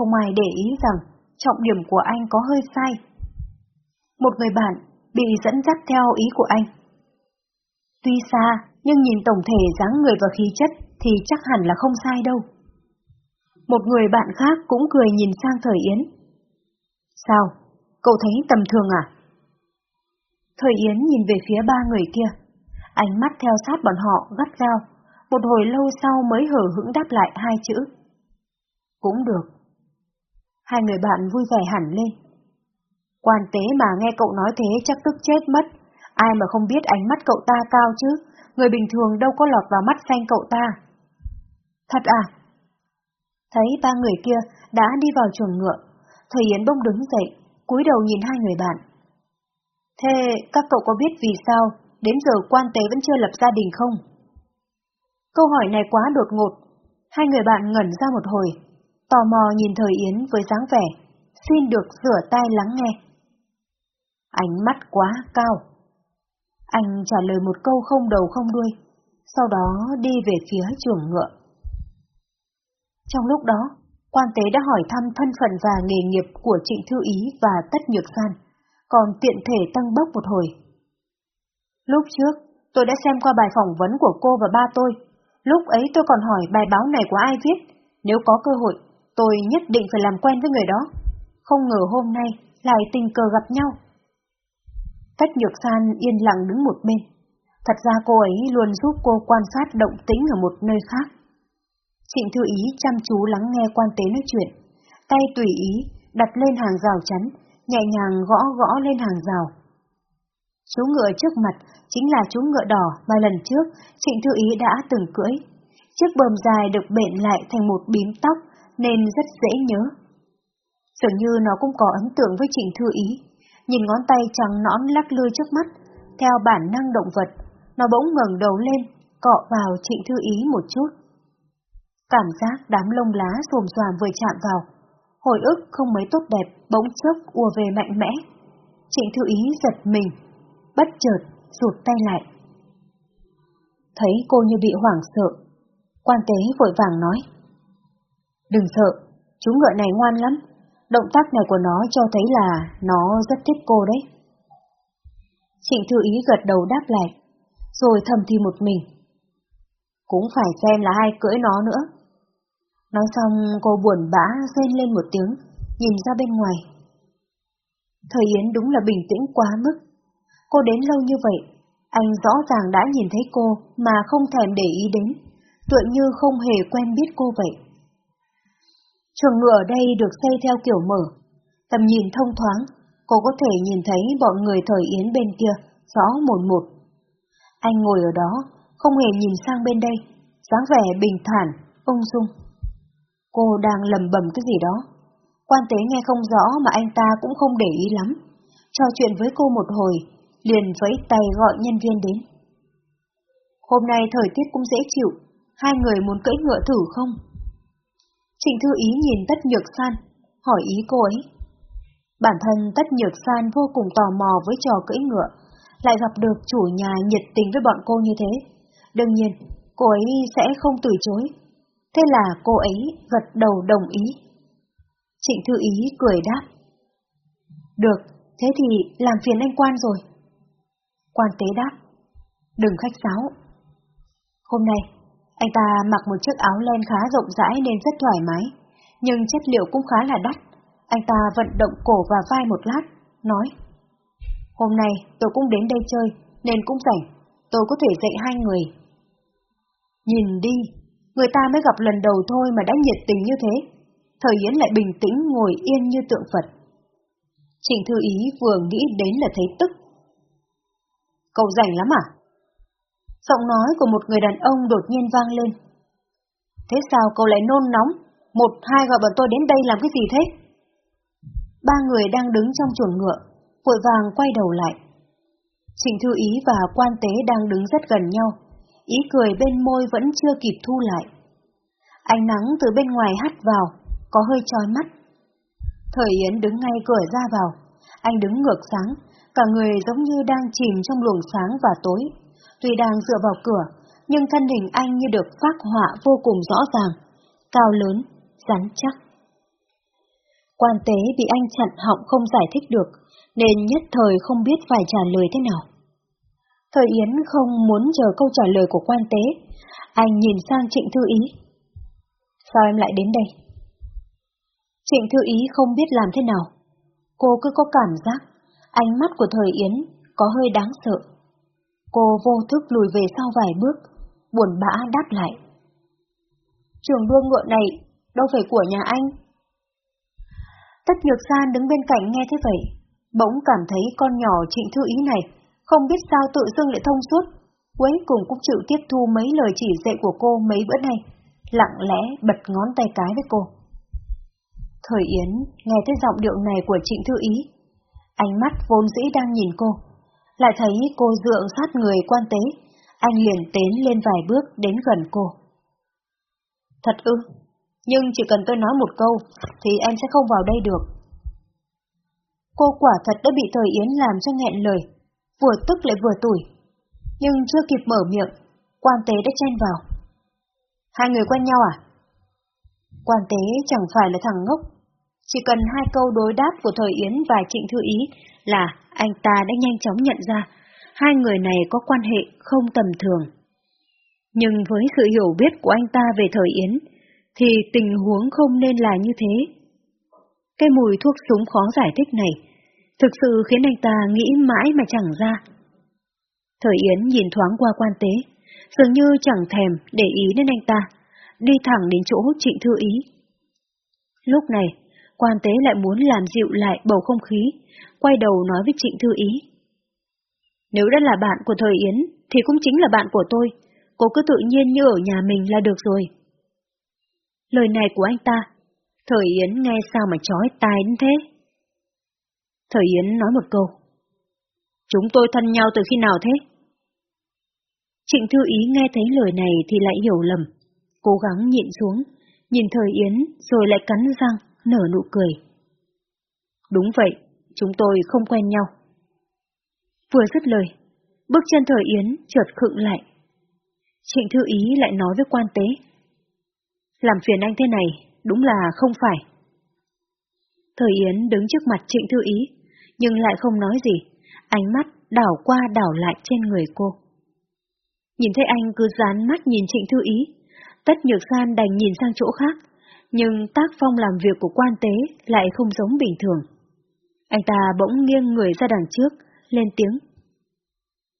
Không ai để ý rằng trọng điểm của anh có hơi sai. Một người bạn bị dẫn dắt theo ý của anh. Tuy xa, nhưng nhìn tổng thể dáng người và khí chất thì chắc hẳn là không sai đâu. Một người bạn khác cũng cười nhìn sang Thời Yến. Sao? Cậu thấy tầm thường à? Thời Yến nhìn về phía ba người kia. Ánh mắt theo sát bọn họ gắt gao. Một hồi lâu sau mới hở hững đáp lại hai chữ. Cũng được. Hai người bạn vui vẻ hẳn lên. Quan tế mà nghe cậu nói thế chắc tức chết mất. Ai mà không biết ánh mắt cậu ta cao chứ, người bình thường đâu có lọt vào mắt xanh cậu ta. Thật à? Thấy ba người kia đã đi vào chuồng ngựa, Thầy Yến bông đứng dậy, cúi đầu nhìn hai người bạn. Thế các cậu có biết vì sao đến giờ quan tế vẫn chưa lập gia đình không? Câu hỏi này quá đột ngột, hai người bạn ngẩn ra một hồi, tò mò nhìn thời Yến với dáng vẻ, xin được rửa tay lắng nghe. Ánh mắt quá cao. Anh trả lời một câu không đầu không đuôi, sau đó đi về phía chuồng ngựa. Trong lúc đó, quan tế đã hỏi thăm thân phận và nghề nghiệp của Trịnh Thư Ý và Tất Nhược San, còn tiện thể tăng bốc một hồi. Lúc trước, tôi đã xem qua bài phỏng vấn của cô và ba tôi. Lúc ấy tôi còn hỏi bài báo này của ai viết. Nếu có cơ hội, tôi nhất định phải làm quen với người đó. Không ngờ hôm nay lại tình cờ gặp nhau. cách Nhược San yên lặng đứng một bên. Thật ra cô ấy luôn giúp cô quan sát động tĩnh ở một nơi khác. Trịnh Thư Ý chăm chú lắng nghe quan tế nói chuyện, tay tùy ý đặt lên hàng rào chắn, nhẹ nhàng gõ gõ lên hàng rào. Chú ngựa trước mặt chính là chú ngựa đỏ mà lần trước Trịnh Thư Ý đã từng cưỡi. Chiếc bờm dài được bện lại thành một bím tóc nên rất dễ nhớ. Dường như nó cũng có ấn tượng với Trịnh Thư Ý, nhìn ngón tay trắng nõn lắc lư trước mắt, theo bản năng động vật, nó bỗng ngẩng đầu lên, cọ vào Trịnh Thư Ý một chút. Cảm giác đám lông lá xồm xoàm vừa chạm vào, hồi ức không mấy tốt đẹp bỗng chốc ùa về mạnh mẽ. Trịnh Thư Ý giật mình, bất chợt rụt tay lại. Thấy cô như bị hoảng sợ, quan tế vội vàng nói. Đừng sợ, chú ngựa này ngoan lắm, động tác này của nó cho thấy là nó rất thích cô đấy. Trịnh Thư Ý gật đầu đáp lại, rồi thầm thì một mình. Cũng phải xem là ai cưỡi nó nữa. Nói xong cô buồn bã rên lên một tiếng, nhìn ra bên ngoài. Thời Yến đúng là bình tĩnh quá mức. Cô đến lâu như vậy, anh rõ ràng đã nhìn thấy cô mà không thèm để ý đến, tựa như không hề quen biết cô vậy. Trường ngựa ở đây được xây theo kiểu mở, tầm nhìn thông thoáng, Cô có thể nhìn thấy bọn người thời Yến bên kia, rõ một một. Anh ngồi ở đó, không hề nhìn sang bên đây, dáng vẻ bình thản, ung dung. Cô đang lầm bầm cái gì đó. Quan tế nghe không rõ mà anh ta cũng không để ý lắm. Trò chuyện với cô một hồi, liền vẫy tay gọi nhân viên đến. Hôm nay thời tiết cũng dễ chịu, hai người muốn cưỡi ngựa thử không? Trịnh Thư Ý nhìn Tất Nhược San, hỏi ý cô ấy. Bản thân Tất Nhược San vô cùng tò mò với trò cưỡi ngựa, lại gặp được chủ nhà nhiệt tình với bọn cô như thế. Đương nhiên, cô ấy sẽ không từ chối. Thế là cô ấy gật đầu đồng ý. Trịnh Thư Ý cười đáp. Được, thế thì làm phiền anh quan rồi. Quan tế đáp. Đừng khách sáo. Hôm nay, anh ta mặc một chiếc áo len khá rộng rãi nên rất thoải mái, nhưng chất liệu cũng khá là đắt. Anh ta vận động cổ và vai một lát, nói Hôm nay tôi cũng đến đây chơi, nên cũng rảnh, tôi có thể dạy hai người. Nhìn đi, người ta mới gặp lần đầu thôi mà đã nhiệt tình như thế. Thời Yến lại bình tĩnh ngồi yên như tượng Phật. trịnh Thư Ý vừa nghĩ đến là thấy tức. Cậu rảnh lắm à? Giọng nói của một người đàn ông đột nhiên vang lên. Thế sao cậu lại nôn nóng? Một, hai gọi bọn tôi đến đây làm cái gì thế? Ba người đang đứng trong chuồng ngựa, vội vàng quay đầu lại. Trịnh Thư Ý và quan tế đang đứng rất gần nhau, ý cười bên môi vẫn chưa kịp thu lại. Ánh nắng từ bên ngoài hắt vào, có hơi trói mắt. Thời Yến đứng ngay cửa ra vào, anh đứng ngược sáng, cả người giống như đang chìm trong luồng sáng và tối. Tuy đang dựa vào cửa, nhưng thân hình anh như được phác họa vô cùng rõ ràng, cao lớn, rắn chắc. Quan tế bị anh chặn họng không giải thích được, nên nhất thời không biết phải trả lời thế nào. Thời Yến không muốn chờ câu trả lời của quan tế, anh nhìn sang Trịnh Thư Ý. Sao em lại đến đây? Trịnh Thư Ý không biết làm thế nào. Cô cứ có cảm giác, ánh mắt của Thời Yến có hơi đáng sợ. Cô vô thức lùi về sau vài bước, buồn bã đáp lại. Trường đua ngựa này đâu phải của nhà anh. Tất Nhược San đứng bên cạnh nghe thế vậy, bỗng cảm thấy con nhỏ trịnh thư ý này, không biết sao tự dưng lại thông suốt, cuối cùng cũng chịu tiếp thu mấy lời chỉ dạy của cô mấy bữa nay, lặng lẽ bật ngón tay cái với cô. Thời Yến nghe thấy giọng điệu này của trịnh thư ý, ánh mắt vốn dĩ đang nhìn cô, lại thấy cô dượng sát người quan tế, anh liền tiến lên vài bước đến gần cô. Thật ư? Nhưng chỉ cần tôi nói một câu, thì em sẽ không vào đây được. Cô quả thật đã bị Thời Yến làm cho nghẹn lời, vừa tức lại vừa tủi. Nhưng chưa kịp mở miệng, quan tế đã chen vào. Hai người quen nhau à? Quan tế chẳng phải là thằng ngốc. Chỉ cần hai câu đối đáp của Thời Yến và Trịnh Thư Ý là anh ta đã nhanh chóng nhận ra hai người này có quan hệ không tầm thường. Nhưng với sự hiểu biết của anh ta về Thời Yến, thì tình huống không nên là như thế. Cái mùi thuốc súng khó giải thích này, thực sự khiến anh ta nghĩ mãi mà chẳng ra. Thời Yến nhìn thoáng qua quan tế, dường như chẳng thèm để ý đến anh ta, đi thẳng đến chỗ trịnh thư ý. Lúc này, quan tế lại muốn làm dịu lại bầu không khí, quay đầu nói với trịnh thư ý. Nếu đã là bạn của thời Yến, thì cũng chính là bạn của tôi, cô cứ tự nhiên như ở nhà mình là được rồi. Lời này của anh ta, Thời Yến nghe sao mà chói tai đến thế? Thời Yến nói một câu. Chúng tôi thân nhau từ khi nào thế? Trịnh Thư Ý nghe thấy lời này thì lại hiểu lầm, cố gắng nhịn xuống, nhìn Thời Yến rồi lại cắn răng, nở nụ cười. Đúng vậy, chúng tôi không quen nhau. Vừa dứt lời, bước chân Thời Yến chợt khựng lại. Trịnh Thư Ý lại nói với quan tế. Làm phiền anh thế này, đúng là không phải. Thời Yến đứng trước mặt Trịnh Thư Ý, nhưng lại không nói gì, ánh mắt đảo qua đảo lại trên người cô. Nhìn thấy anh cứ dán mắt nhìn Trịnh Thư Ý, Tất Nhược San đành nhìn sang chỗ khác, nhưng tác phong làm việc của quan tế lại không giống bình thường. Anh ta bỗng nghiêng người ra đằng trước, lên tiếng.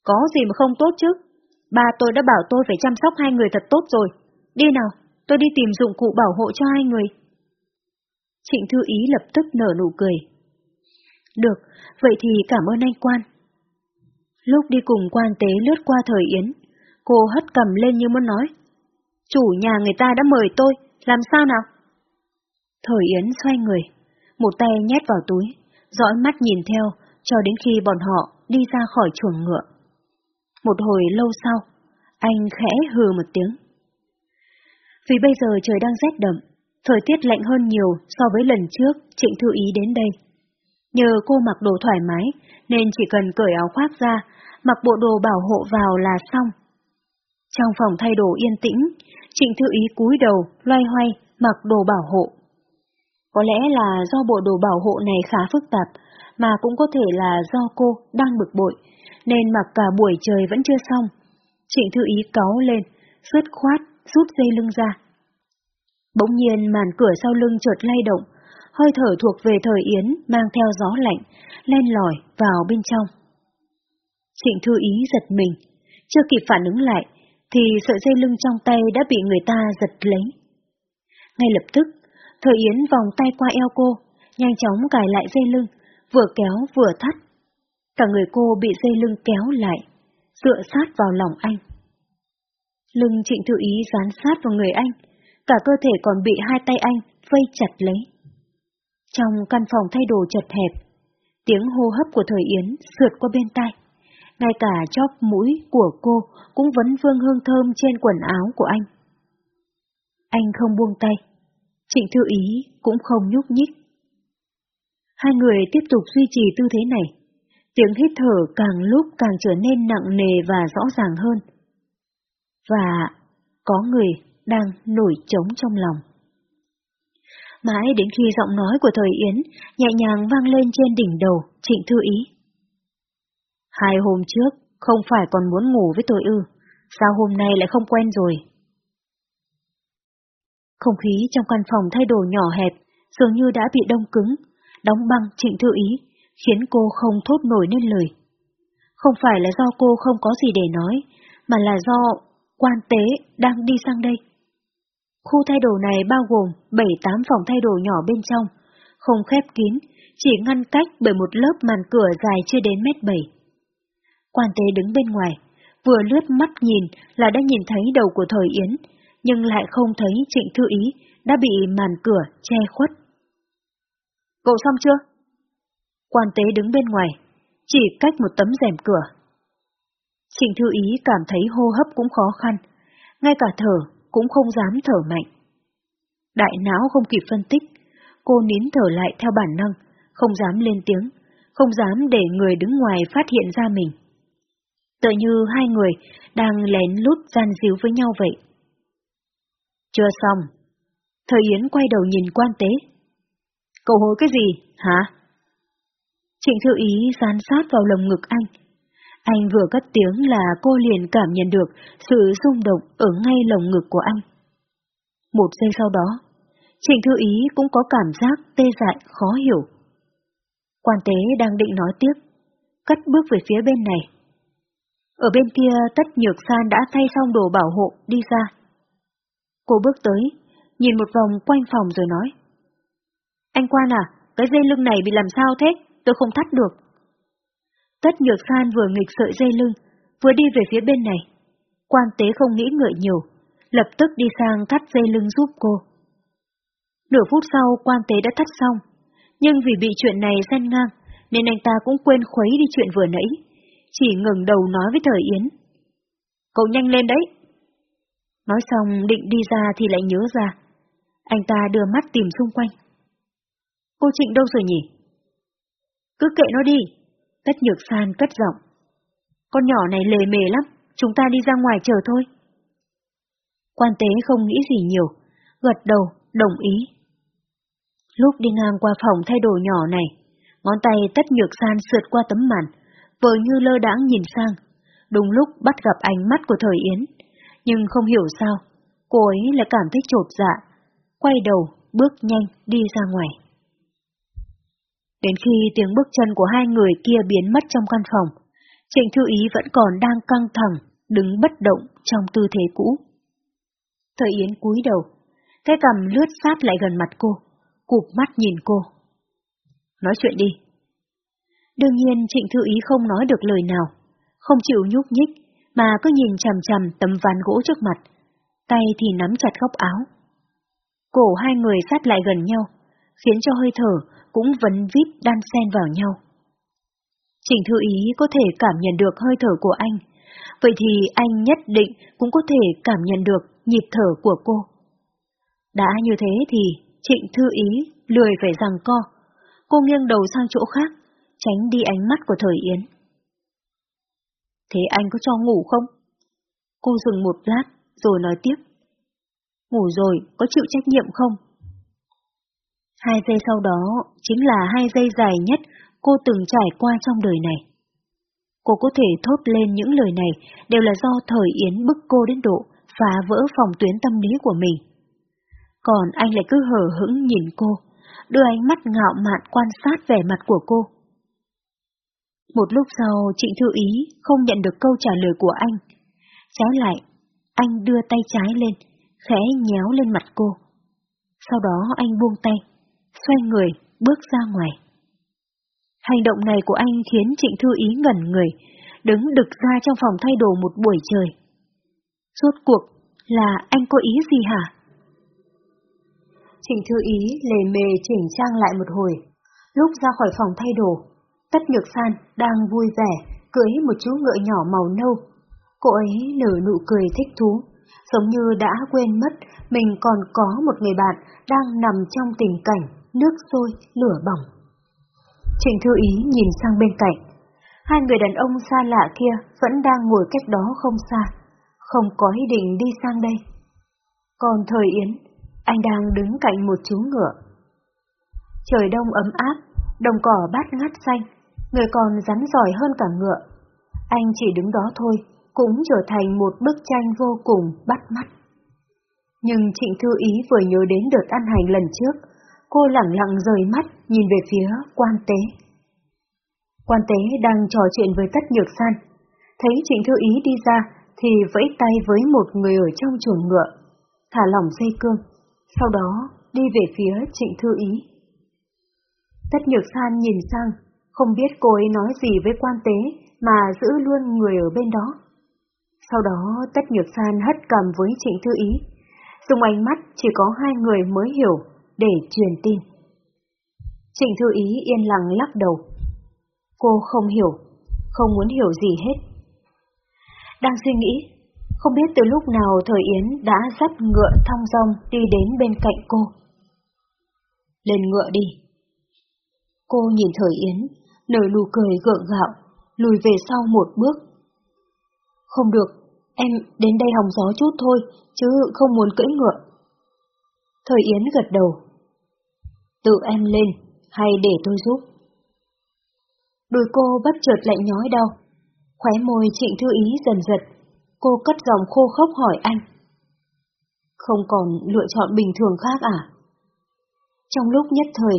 Có gì mà không tốt chứ? Ba tôi đã bảo tôi phải chăm sóc hai người thật tốt rồi. Đi nào, tôi đi tìm dụng cụ bảo hộ cho hai người. Trịnh Thư Ý lập tức nở nụ cười. Được, vậy thì cảm ơn anh quan. Lúc đi cùng quan tế lướt qua thời Yến, cô hất cầm lên như muốn nói. Chủ nhà người ta đã mời tôi, làm sao nào? Thời Yến xoay người, một tay nhét vào túi, dõi mắt nhìn theo, cho đến khi bọn họ đi ra khỏi chuồng ngựa. Một hồi lâu sau, anh khẽ hừ một tiếng. Vì bây giờ trời đang rét đậm, thời tiết lạnh hơn nhiều so với lần trước Trịnh Thư Ý đến đây. Nhờ cô mặc đồ thoải mái, nên chỉ cần cởi áo khoác ra, mặc bộ đồ bảo hộ vào là xong. Trong phòng thay đồ yên tĩnh, Trịnh Thư Ý cúi đầu, loay hoay, mặc đồ bảo hộ. Có lẽ là do bộ đồ bảo hộ này khá phức tạp, mà cũng có thể là do cô đang bực bội, nên mặc cả buổi trời vẫn chưa xong. Trịnh Thư Ý cáu lên, sứt khoát, rút dây lưng ra. Bỗng nhiên màn cửa sau lưng chợt lay động, hơi thở thuộc về thời Yến mang theo gió lạnh, len lỏi vào bên trong. Trịnh Thư Ý giật mình, chưa kịp phản ứng lại, thì sợi dây lưng trong tay đã bị người ta giật lấy. Ngay lập tức, thời Yến vòng tay qua eo cô, nhanh chóng cài lại dây lưng, vừa kéo vừa thắt. Cả người cô bị dây lưng kéo lại, dựa sát vào lòng anh. Lưng trịnh thư ý dán sát vào người anh, cả cơ thể còn bị hai tay anh vây chặt lấy. Trong căn phòng thay đồ chật hẹp, tiếng hô hấp của thời Yến sượt qua bên tai. Ngay cả chóp mũi của cô cũng vẫn vương hương thơm trên quần áo của anh. Anh không buông tay. Trịnh Thư Ý cũng không nhúc nhích. Hai người tiếp tục duy trì tư thế này. Tiếng hít thở càng lúc càng trở nên nặng nề và rõ ràng hơn. Và có người đang nổi trống trong lòng. Mãi đến khi giọng nói của thời Yến nhẹ nhàng vang lên trên đỉnh đầu Trịnh Thư Ý. Hai hôm trước, không phải còn muốn ngủ với tôi ư, sao hôm nay lại không quen rồi? Không khí trong căn phòng thay đổi nhỏ hẹp, dường như đã bị đông cứng, đóng băng trịnh thư ý, khiến cô không thốt nổi nên lời. Không phải là do cô không có gì để nói, mà là do quan tế đang đi sang đây. Khu thay đồ này bao gồm 7-8 phòng thay đồ nhỏ bên trong, không khép kín, chỉ ngăn cách bởi một lớp màn cửa dài chưa đến mét bảy. Quan tế đứng bên ngoài, vừa lướt mắt nhìn là đã nhìn thấy đầu của thời Yến, nhưng lại không thấy Trịnh Thư Ý đã bị màn cửa che khuất. Cậu xong chưa? Quan tế đứng bên ngoài, chỉ cách một tấm rèm cửa. Trịnh Thư Ý cảm thấy hô hấp cũng khó khăn, ngay cả thở cũng không dám thở mạnh. Đại não không kịp phân tích, cô nín thở lại theo bản năng, không dám lên tiếng, không dám để người đứng ngoài phát hiện ra mình. Tựa như hai người đang lén lút gian díu với nhau vậy. Chưa xong. Thời Yến quay đầu nhìn quan tế. Cậu hối cái gì, hả? Trịnh Thư Ý gian sát vào lồng ngực anh. Anh vừa cất tiếng là cô liền cảm nhận được sự rung động ở ngay lồng ngực của anh. Một giây sau đó, Trịnh Thư Ý cũng có cảm giác tê dại khó hiểu. Quan tế đang định nói tiếp, cất bước về phía bên này. Ở bên kia tất nhược san đã thay xong đồ bảo hộ đi ra. Cô bước tới, nhìn một vòng quanh phòng rồi nói. Anh Quan à, cái dây lưng này bị làm sao thế? Tôi không thắt được. Tất nhược san vừa nghịch sợi dây lưng, vừa đi về phía bên này. Quan tế không nghĩ ngợi nhiều, lập tức đi sang cắt dây lưng giúp cô. Nửa phút sau quan tế đã thắt xong, nhưng vì bị chuyện này xen ngang, nên anh ta cũng quên khuấy đi chuyện vừa nãy, chỉ ngừng đầu nói với Thời Yến. Cậu nhanh lên đấy. Nói xong định đi ra thì lại nhớ ra. Anh ta đưa mắt tìm xung quanh. Cô Trịnh đâu rồi nhỉ? Cứ kệ nó đi. Tất nhược san cất giọng. Con nhỏ này lề mề lắm, chúng ta đi ra ngoài chờ thôi. Quan tế không nghĩ gì nhiều, gật đầu, đồng ý. Lúc đi ngang qua phòng thay đồ nhỏ này, ngón tay tất nhược san sượt qua tấm màn, vờ như lơ đãng nhìn sang. Đúng lúc bắt gặp ánh mắt của thời Yến, nhưng không hiểu sao, cô ấy lại cảm thấy chột dạ, quay đầu, bước nhanh đi ra ngoài. Đến khi tiếng bước chân của hai người kia biến mất trong căn phòng, Trịnh Thư Ý vẫn còn đang căng thẳng, đứng bất động trong tư thế cũ. Thời Yến cúi đầu, cái cầm lướt sát lại gần mặt cô, cụp mắt nhìn cô. Nói chuyện đi. Đương nhiên Trịnh Thư Ý không nói được lời nào, không chịu nhúc nhích, mà cứ nhìn chầm chầm tấm ván gỗ trước mặt, tay thì nắm chặt góc áo. Cổ hai người sát lại gần nhau, khiến cho hơi thở cũng vấn vít đan xen vào nhau. Trịnh Thư Ý có thể cảm nhận được hơi thở của anh, vậy thì anh nhất định cũng có thể cảm nhận được nhịp thở của cô. Đã như thế thì Trịnh Thư Ý lười phải rằng co, cô nghiêng đầu sang chỗ khác, tránh đi ánh mắt của Thời Yến. Thế anh có cho ngủ không? Cô dừng một lát, rồi nói tiếp. Ngủ rồi, có chịu trách nhiệm không? Hai giây sau đó chính là hai giây dài nhất cô từng trải qua trong đời này. Cô có thể thốt lên những lời này đều là do thời Yến bức cô đến độ phá vỡ phòng tuyến tâm lý của mình. Còn anh lại cứ hờ hững nhìn cô, đưa ánh mắt ngạo mạn quan sát vẻ mặt của cô. Một lúc sau, Trịnh Thư Ý không nhận được câu trả lời của anh. Trái lại, anh đưa tay trái lên, khẽ nhéo lên mặt cô. Sau đó anh buông tay, xoay người, bước ra ngoài. Hành động này của anh khiến Trịnh Thư Ý ngẩn người, đứng đực ra trong phòng thay đồ một buổi trời. Suốt cuộc là anh có ý gì hả? Trịnh Thư Ý lề mề chỉnh trang lại một hồi. Lúc ra khỏi phòng thay đồ, Tất Nhược San đang vui vẻ cưỡi một chú ngựa nhỏ màu nâu. Cô ấy nở nụ cười thích thú, giống như đã quên mất mình còn có một người bạn đang nằm trong tình cảnh nước sôi, lửa bỏng. Trịnh Thư Ý nhìn sang bên cạnh. Hai người đàn ông xa lạ kia vẫn đang ngồi cách đó không xa, không có ý định đi sang đây. Còn thời Yến, anh đang đứng cạnh một chú ngựa. Trời đông ấm áp, đồng cỏ bát ngát xanh, người còn rắn giỏi hơn cả ngựa. Anh chỉ đứng đó thôi, cũng trở thành một bức tranh vô cùng bắt mắt. Nhưng Trịnh Thư Ý vừa nhớ đến đợt ăn hành lần trước, cô lặng lặng rời mắt nhìn về phía quan tế. Quan tế đang trò chuyện với Tất Nhược San. Thấy Trịnh Thư Ý đi ra thì vẫy tay với một người ở trong chuồng ngựa, thả lỏng dây cương, sau đó đi về phía Trịnh Thư Ý. Tất Nhược San nhìn sang, không biết cô ấy nói gì với quan tế mà giữ luôn người ở bên đó. Sau đó Tất Nhược San hất cầm với Trịnh Thư Ý, dùng ánh mắt chỉ có hai người mới hiểu để truyền tin. Trịnh Thư Ý yên lặng lắc đầu. Cô không hiểu, không muốn hiểu gì hết. Đang suy nghĩ, không biết từ lúc nào Thời Yến đã dắt ngựa thong dong đi đến bên cạnh cô. Lên ngựa đi. Cô nhìn Thời Yến, nở nụ cười gượng gạo, lùi về sau một bước. Không được, em đến đây hòng gió chút thôi, chứ không muốn cưỡi ngựa. Thời Yến gật đầu. Tự em lên, hay để tôi giúp? Đôi cô bất chợt lại nhói đau. Khóe môi trịnh thư ý dần giật, cô cất giọng khô khốc hỏi anh. Không còn lựa chọn bình thường khác à? Trong lúc nhất thời,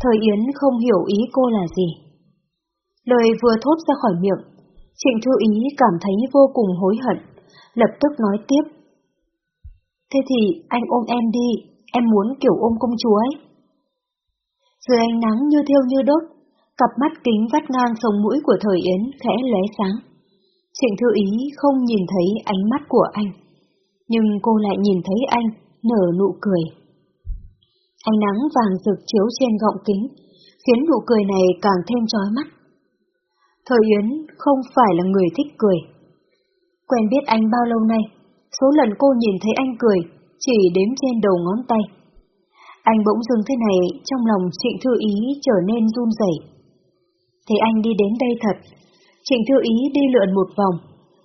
thời Yến không hiểu ý cô là gì. Lời vừa thốt ra khỏi miệng, trịnh thư ý cảm thấy vô cùng hối hận, lập tức nói tiếp. Thế thì anh ôm em đi, em muốn kiểu ôm công chúa ấy. Dưới ánh nắng như thiêu như đốt, cặp mắt kính vắt ngang sống mũi của thời Yến khẽ lóe sáng. Trịnh Thư Ý không nhìn thấy ánh mắt của anh, nhưng cô lại nhìn thấy anh nở nụ cười. Ánh nắng vàng rực chiếu trên gọng kính, khiến nụ cười này càng thêm chói mắt. Thời Yến không phải là người thích cười. Quen biết anh bao lâu nay, số lần cô nhìn thấy anh cười chỉ đếm trên đầu ngón tay. Anh bỗng dưng thế này, trong lòng Trịnh Thư Ý trở nên run rẩy. Thế anh đi đến đây thật, Trịnh Thư Ý đi lượn một vòng,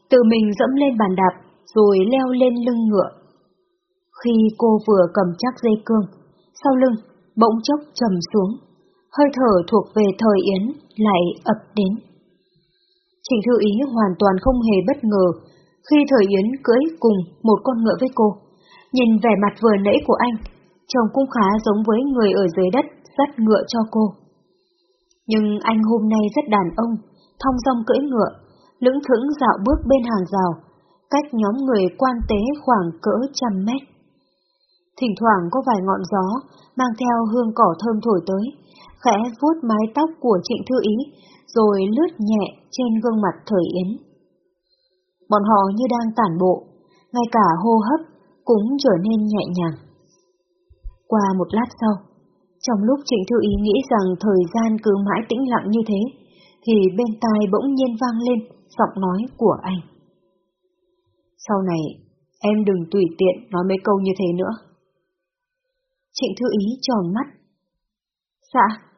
tự mình dẫm lên bàn đạp, rồi leo lên lưng ngựa. Khi cô vừa cầm chắc dây cương, sau lưng, bỗng chốc trầm xuống, hơi thở thuộc về thời Yến lại ập đến. Trịnh Thư Ý hoàn toàn không hề bất ngờ khi thời Yến cưỡi cùng một con ngựa với cô. Nhìn vẻ mặt vừa nãy của anh, trông cũng khá giống với người ở dưới đất dắt ngựa cho cô. Nhưng anh hôm nay rất đàn ông, thong dong cưỡi ngựa, lững thững dạo bước bên hàng rào, cách nhóm người quan tế khoảng cỡ trăm mét. Thỉnh thoảng có vài ngọn gió, mang theo hương cỏ thơm thổi tới, khẽ vuốt mái tóc của Trịnh Thư Ý, rồi lướt nhẹ trên gương mặt Thời Yến. Bọn họ như đang tản bộ, ngay cả hô hấp cũng trở nên nhẹ nhàng. Qua một lát sau, trong lúc Trịnh Thư Ý nghĩ rằng thời gian cứ mãi tĩnh lặng như thế, thì bên tai bỗng nhiên vang lên giọng nói của anh. Sau này, em đừng tùy tiện nói mấy câu như thế nữa. Trịnh Thư Ý tròn mắt. Dạ.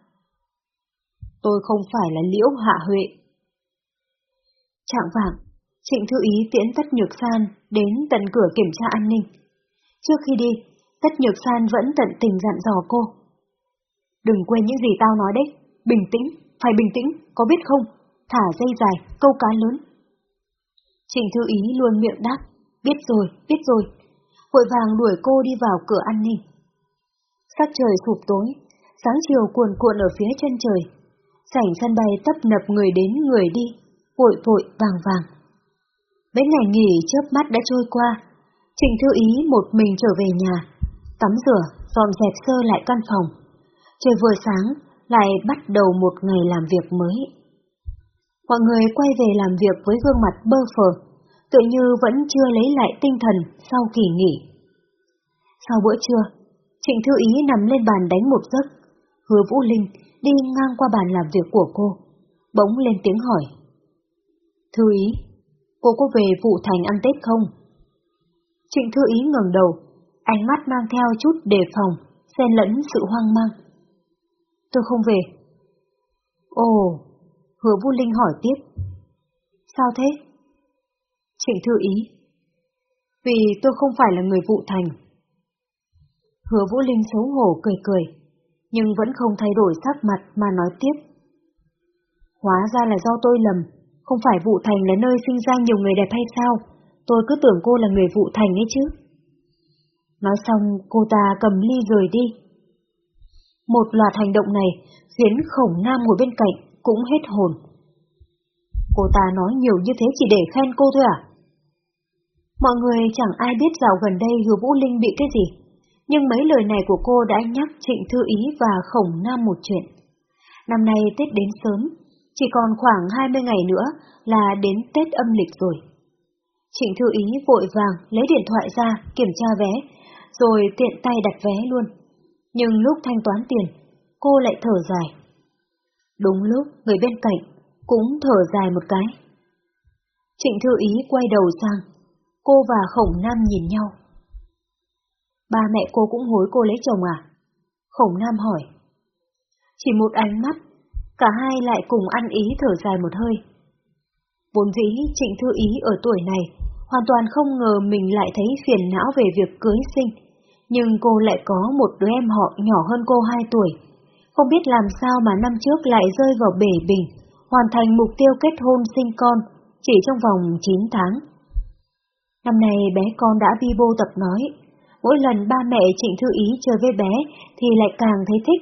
Tôi không phải là Liễu Hạ Huệ. Trạng vạng, Trịnh Thư Ý tiễn Tất Nhược San đến tận cửa kiểm tra an ninh. Trước khi đi, Tất Nhược San vẫn tận tình dặn dò cô. Đừng quên những gì tao nói đấy, bình tĩnh, phải bình tĩnh, có biết không? Thả dây dài, câu cá lớn. Trịnh Thư Ý luôn miệng đáp, biết rồi, biết rồi. Vội vàng đuổi cô đi vào cửa an ninh. Sắc trời sụp tối, sáng chiều cuồn cuộn ở phía chân trời. Sảnh sân bay tấp nập người đến người đi, vội vội vàng vàng. Mấy ngày nghỉ chớp mắt đã trôi qua, Trịnh Thư Ý một mình trở về nhà, tắm rửa, dọn dẹp sơ lại căn phòng. Trời vừa sáng, lại bắt đầu một ngày làm việc mới. Mọi người quay về làm việc với gương mặt bơ phờ, tự như vẫn chưa lấy lại tinh thần sau kỳ nghỉ. Sau bữa trưa, Trịnh Thư Ý nằm lên bàn đánh một giấc, hứa Vũ Linh đi ngang qua bàn làm việc của cô, bỗng lên tiếng hỏi. Thư Ý, cô có về vụ thành ăn Tết không? Trịnh Thư Ý ngẩng đầu, ánh mắt mang theo chút đề phòng, xen lẫn sự hoang mang. Tôi không về. Ồ, hứa Vũ Linh hỏi tiếp. Sao thế? Trịnh Thư Ý. Vì tôi không phải là người vụ thành. Hứa Vũ Linh xấu hổ cười cười, nhưng vẫn không thay đổi sắc mặt mà nói tiếp. Hóa ra là do tôi lầm, không phải vụ thành là nơi sinh ra nhiều người đẹp hay sao? Tôi cứ tưởng cô là người vụ thành ấy chứ. Nói xong cô ta cầm ly rời đi. Một loạt hành động này khiến khổng nam ngồi bên cạnh cũng hết hồn. Cô ta nói nhiều như thế chỉ để khen cô thôi à? Mọi người chẳng ai biết dạo gần đây hứa Vũ Linh bị cái gì, nhưng mấy lời này của cô đã nhắc Trịnh Thư Ý và Khổng Nam một chuyện. Năm nay Tết đến sớm, chỉ còn khoảng 20 ngày nữa là đến Tết âm lịch rồi. Trịnh Thư Ý vội vàng lấy điện thoại ra kiểm tra vé, rồi tiện tay đặt vé luôn. Nhưng lúc thanh toán tiền, cô lại thở dài. Đúng lúc người bên cạnh cũng thở dài một cái. Trịnh Thư Ý quay đầu sang, cô và Khổng Nam nhìn nhau. Ba mẹ cô cũng hối cô lấy chồng à? Khổng Nam hỏi. Chỉ một ánh mắt, cả hai lại cùng ăn ý thở dài một hơi. Vốn dĩ Trịnh Thư Ý ở tuổi này hoàn toàn không ngờ mình lại thấy phiền não về việc cưới sinh, nhưng cô lại có một đứa em họ nhỏ hơn cô 2 tuổi. Không biết làm sao mà năm trước lại rơi vào bể bình, hoàn thành mục tiêu kết hôn sinh con chỉ trong vòng 9 tháng. Năm nay bé con đã vi bô tập nói, mỗi lần ba mẹ Trịnh Thư Ý chơi với bé thì lại càng thấy thích,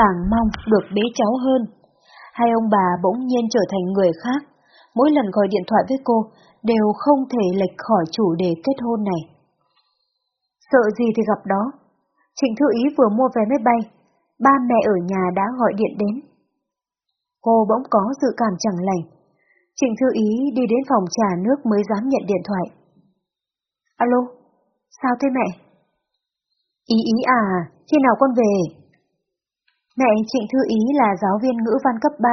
càng mong được bế cháu hơn. Hai ông bà bỗng nhiên trở thành người khác, mỗi lần gọi điện thoại với cô đều không thể lệch khỏi chủ đề kết hôn này. Sợ gì thì gặp đó. Trịnh Thư Ý vừa mua vé máy bay, ba mẹ ở nhà đã gọi điện đến. Cô bỗng có dự cảm chẳng lành. Trịnh Thư Ý đi đến phòng trà nước mới dám nhận điện thoại. Alo, sao thế mẹ? Ý ý à, khi nào con về? Mẹ Trịnh Thư Ý là giáo viên ngữ văn cấp 3,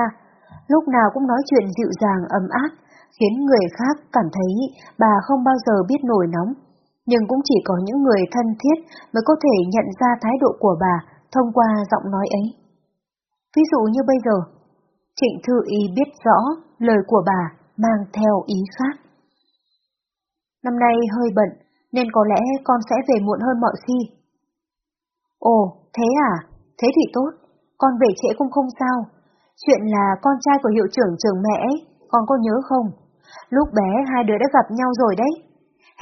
lúc nào cũng nói chuyện dịu dàng ấm áp, khiến người khác cảm thấy bà không bao giờ biết nổi nóng. Nhưng cũng chỉ có những người thân thiết mới có thể nhận ra thái độ của bà thông qua giọng nói ấy. Ví dụ như bây giờ, Trịnh Thư ý biết rõ lời của bà mang theo ý khác. Năm nay hơi bận, nên có lẽ con sẽ về muộn hơn mọi khi. Ồ, thế à? Thế thì tốt, con về trễ cũng không sao. Chuyện là con trai của hiệu trưởng trường mẹ ấy, con có nhớ không? Lúc bé hai đứa đã gặp nhau rồi đấy.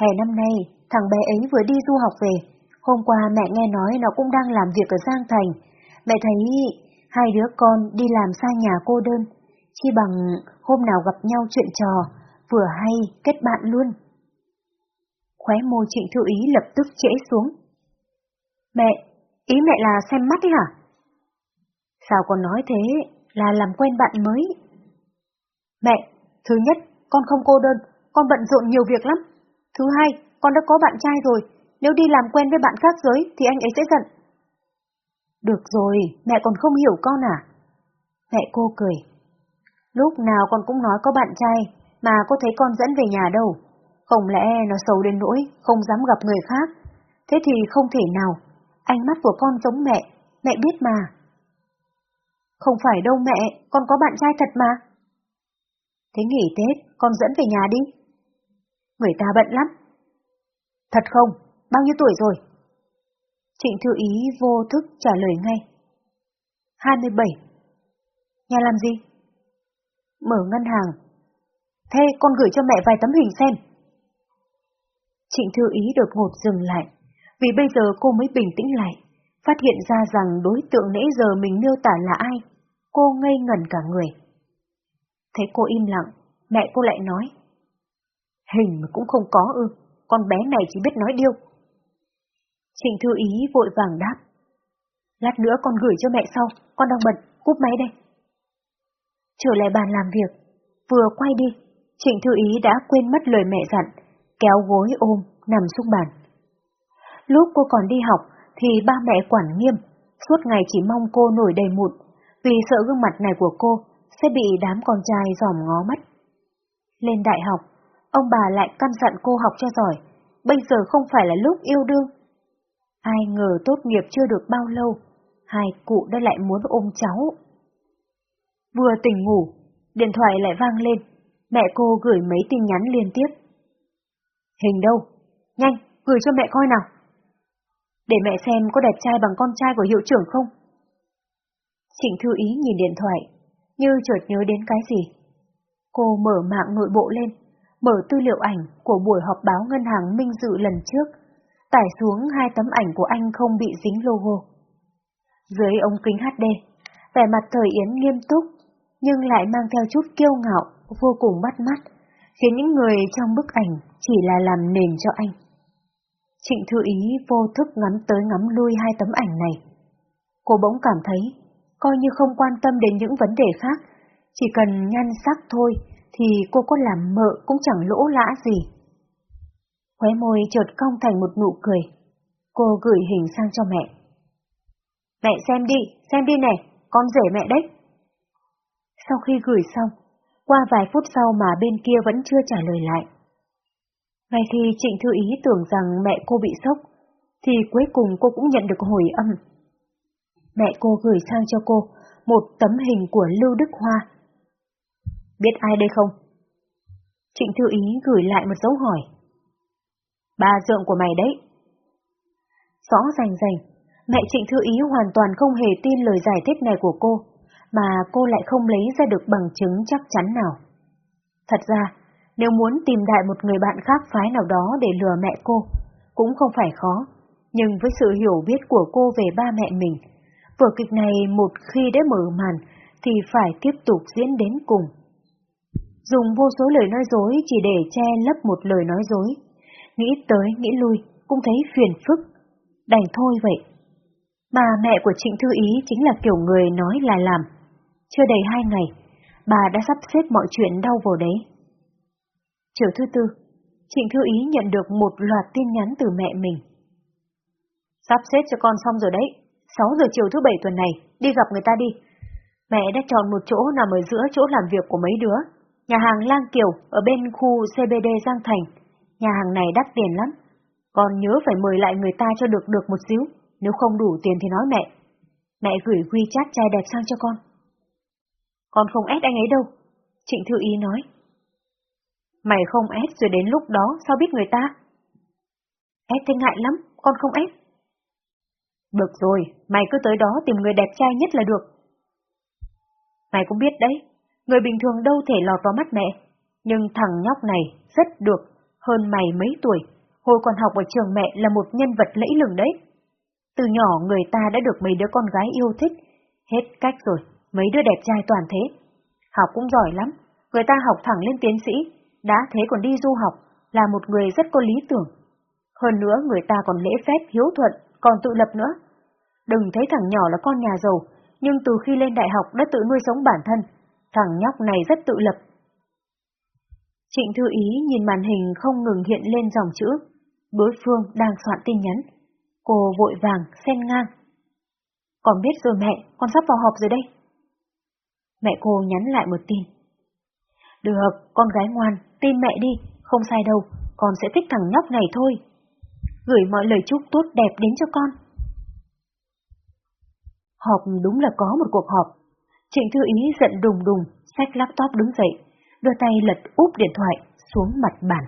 Hè năm nay, thằng bé ấy vừa đi du học về. Hôm qua mẹ nghe nói nó cũng đang làm việc ở Giang Thành. Mẹ thấy hai đứa con đi làm xa nhà cô đơn. Chi bằng hôm nào gặp nhau chuyện trò, vừa hay kết bạn luôn. Khóe môi trịnh thư ý lập tức trễ xuống. Mẹ, ý mẹ là xem mắt ấy hả? Sao con nói thế, là làm quen bạn mới. Mẹ, thứ nhất, con không cô đơn, con bận rộn nhiều việc lắm. Thứ hai, con đã có bạn trai rồi, nếu đi làm quen với bạn khác giới thì anh ấy sẽ giận. Được rồi, mẹ còn không hiểu con à? Mẹ cô cười. Lúc nào con cũng nói có bạn trai, mà cô thấy con dẫn về nhà đâu. Không lẽ nó xấu đến nỗi, không dám gặp người khác. Thế thì không thể nào. Ánh mắt của con giống mẹ, mẹ biết mà. Không phải đâu mẹ, con có bạn trai thật mà. Thế nghỉ Tết, con dẫn về nhà đi. Người ta bận lắm. Thật không? Bao nhiêu tuổi rồi? Trịnh Thư Ý vô thức trả lời ngay. 27. Nhà làm gì? Mở ngân hàng. Thế con gửi cho mẹ vài tấm hình xem. Trịnh Thư Ý đột ngột dừng lại, vì bây giờ cô mới bình tĩnh lại, phát hiện ra rằng đối tượng nãy giờ mình miêu tả là ai. Cô ngây ngẩn cả người. Thấy cô im lặng, mẹ cô lại nói. Hình mà cũng không có ư, con bé này chỉ biết nói điêu. Trịnh Thư Ý vội vàng đáp. Lát nữa con gửi cho mẹ sau, con đang bận, cúp máy đây. Trở lại bàn làm việc, vừa quay đi, Trịnh Thư Ý đã quên mất lời mẹ dặn, kéo gối ôm, nằm xuống bàn. Lúc cô còn đi học thì ba mẹ quản nghiêm, suốt ngày chỉ mong cô nổi đầy mụn, vì sợ gương mặt này của cô sẽ bị đám con trai giòm ngó mắt. Lên đại học, ông bà lại căn dặn cô học cho giỏi, bây giờ không phải là lúc yêu đương. Ai ngờ tốt nghiệp chưa được bao lâu, hai cụ đã lại muốn ôm cháu. Vừa tỉnh ngủ, điện thoại lại vang lên, mẹ cô gửi mấy tin nhắn liên tiếp. Hình đâu? Nhanh, gửi cho mẹ coi nào. Để mẹ xem có đẹp trai bằng con trai của hiệu trưởng không? Trịnh Thư Ý nhìn điện thoại, như chợt nhớ đến cái gì. Cô mở mạng nội bộ lên, mở tư liệu ảnh của buổi họp báo ngân hàng Minh Dự lần trước, tải xuống hai tấm ảnh của anh không bị dính logo. Dưới ống kính HD, vẻ mặt thời Yến nghiêm túc, nhưng lại mang theo chút kiêu ngạo, vô cùng bắt mắt, khiến những người trong bức ảnh chỉ là làm nền cho anh. Trịnh Thư Ý vô thức ngắm tới ngắm lui hai tấm ảnh này. Cô bỗng cảm thấy coi như không quan tâm đến những vấn đề khác, chỉ cần nhan sắc thôi thì cô có làm mợ cũng chẳng lỗ lã gì. Khóe môi chợt cong thành một nụ cười. Cô gửi hình sang cho mẹ. Mẹ xem đi, xem đi nè, con rể mẹ đấy. Sau khi gửi xong, qua vài phút sau mà bên kia vẫn chưa trả lời lại. Ngay khi Trịnh Thư Ý tưởng rằng mẹ cô bị sốc, thì cuối cùng cô cũng nhận được hồi âm mẹ cô gửi sang cho cô một tấm hình của Lưu Đức Hoa. Biết ai đây không? Trịnh Thư Ý gửi lại một dấu hỏi. Ba dượng của mày đấy. Rõ rành rành, mẹ Trịnh Thư Ý hoàn toàn không hề tin lời giải thích này của cô, mà cô lại không lấy ra được bằng chứng chắc chắn nào. Thật ra, nếu muốn tìm đại một người bạn khác phái nào đó để lừa mẹ cô, cũng không phải khó, nhưng với sự hiểu biết của cô về ba mẹ mình, Vở kịch này một khi đã mở màn thì phải tiếp tục diễn đến cùng. Dùng vô số lời nói dối chỉ để che lấp một lời nói dối. Nghĩ tới nghĩ lui cũng thấy phiền phức. Đành thôi vậy. Mà mẹ của Trịnh Thư Ý chính là kiểu người nói là làm. Chưa đầy hai ngày, bà đã sắp xếp mọi chuyện đau vào đấy. Chiều thứ tư, Trịnh Thư Ý nhận được một loạt tin nhắn từ mẹ mình. Sắp xếp cho con xong rồi đấy, 6 giờ chiều thứ bảy tuần này, đi gặp người ta đi. Mẹ đã chọn một chỗ nằm ở giữa chỗ làm việc của mấy đứa. Nhà hàng Lang Kiều ở bên khu CBD Giang Thành. Nhà hàng này đắt tiền lắm. Con nhớ phải mời lại người ta cho được được một xíu. Nếu không đủ tiền thì nói mẹ. Mẹ gửi quy chát trai đẹp sang cho con. Con không ép anh ấy đâu. Trịnh Thư Ý nói. Mày không ép rồi đến lúc đó sao biết người ta? Ép thì ngại lắm, con không ép. Được rồi, mày cứ tới đó tìm người đẹp trai nhất là được. Mày cũng biết đấy, người bình thường đâu thể lọt vào mắt mẹ, nhưng thằng nhóc này rất được, hơn mày mấy tuổi, hồi còn học ở trường mẹ là một nhân vật lẫy lừng đấy. Từ nhỏ người ta đã được mấy đứa con gái yêu thích, hết cách rồi, mấy đứa đẹp trai toàn thế. Học cũng giỏi lắm, người ta học thẳng lên tiến sĩ, đã thế còn đi du học, là một người rất có lý tưởng. Hơn nữa người ta còn lễ phép hiếu thuận, còn tự lập nữa. Đừng thấy thằng nhỏ là con nhà giàu, nhưng từ khi lên đại học đã tự nuôi sống bản thân, thằng nhóc này rất tự lập. Trịnh Thư Ý nhìn màn hình không ngừng hiện lên dòng chữ, đối phương đang soạn tin nhắn. Cô vội vàng, xen ngang. Con biết rồi mẹ, con sắp vào họp rồi đây. Mẹ cô nhắn lại một tin. Được, con gái ngoan, tin mẹ đi, không sai đâu, con sẽ thích thằng nhóc này thôi. Gửi mọi lời chúc tốt đẹp đến cho con. Họp đúng là có một cuộc họp. Trịnh Thư Ý giận đùng đùng, xách laptop đứng dậy, đưa tay lật úp điện thoại xuống mặt bàn.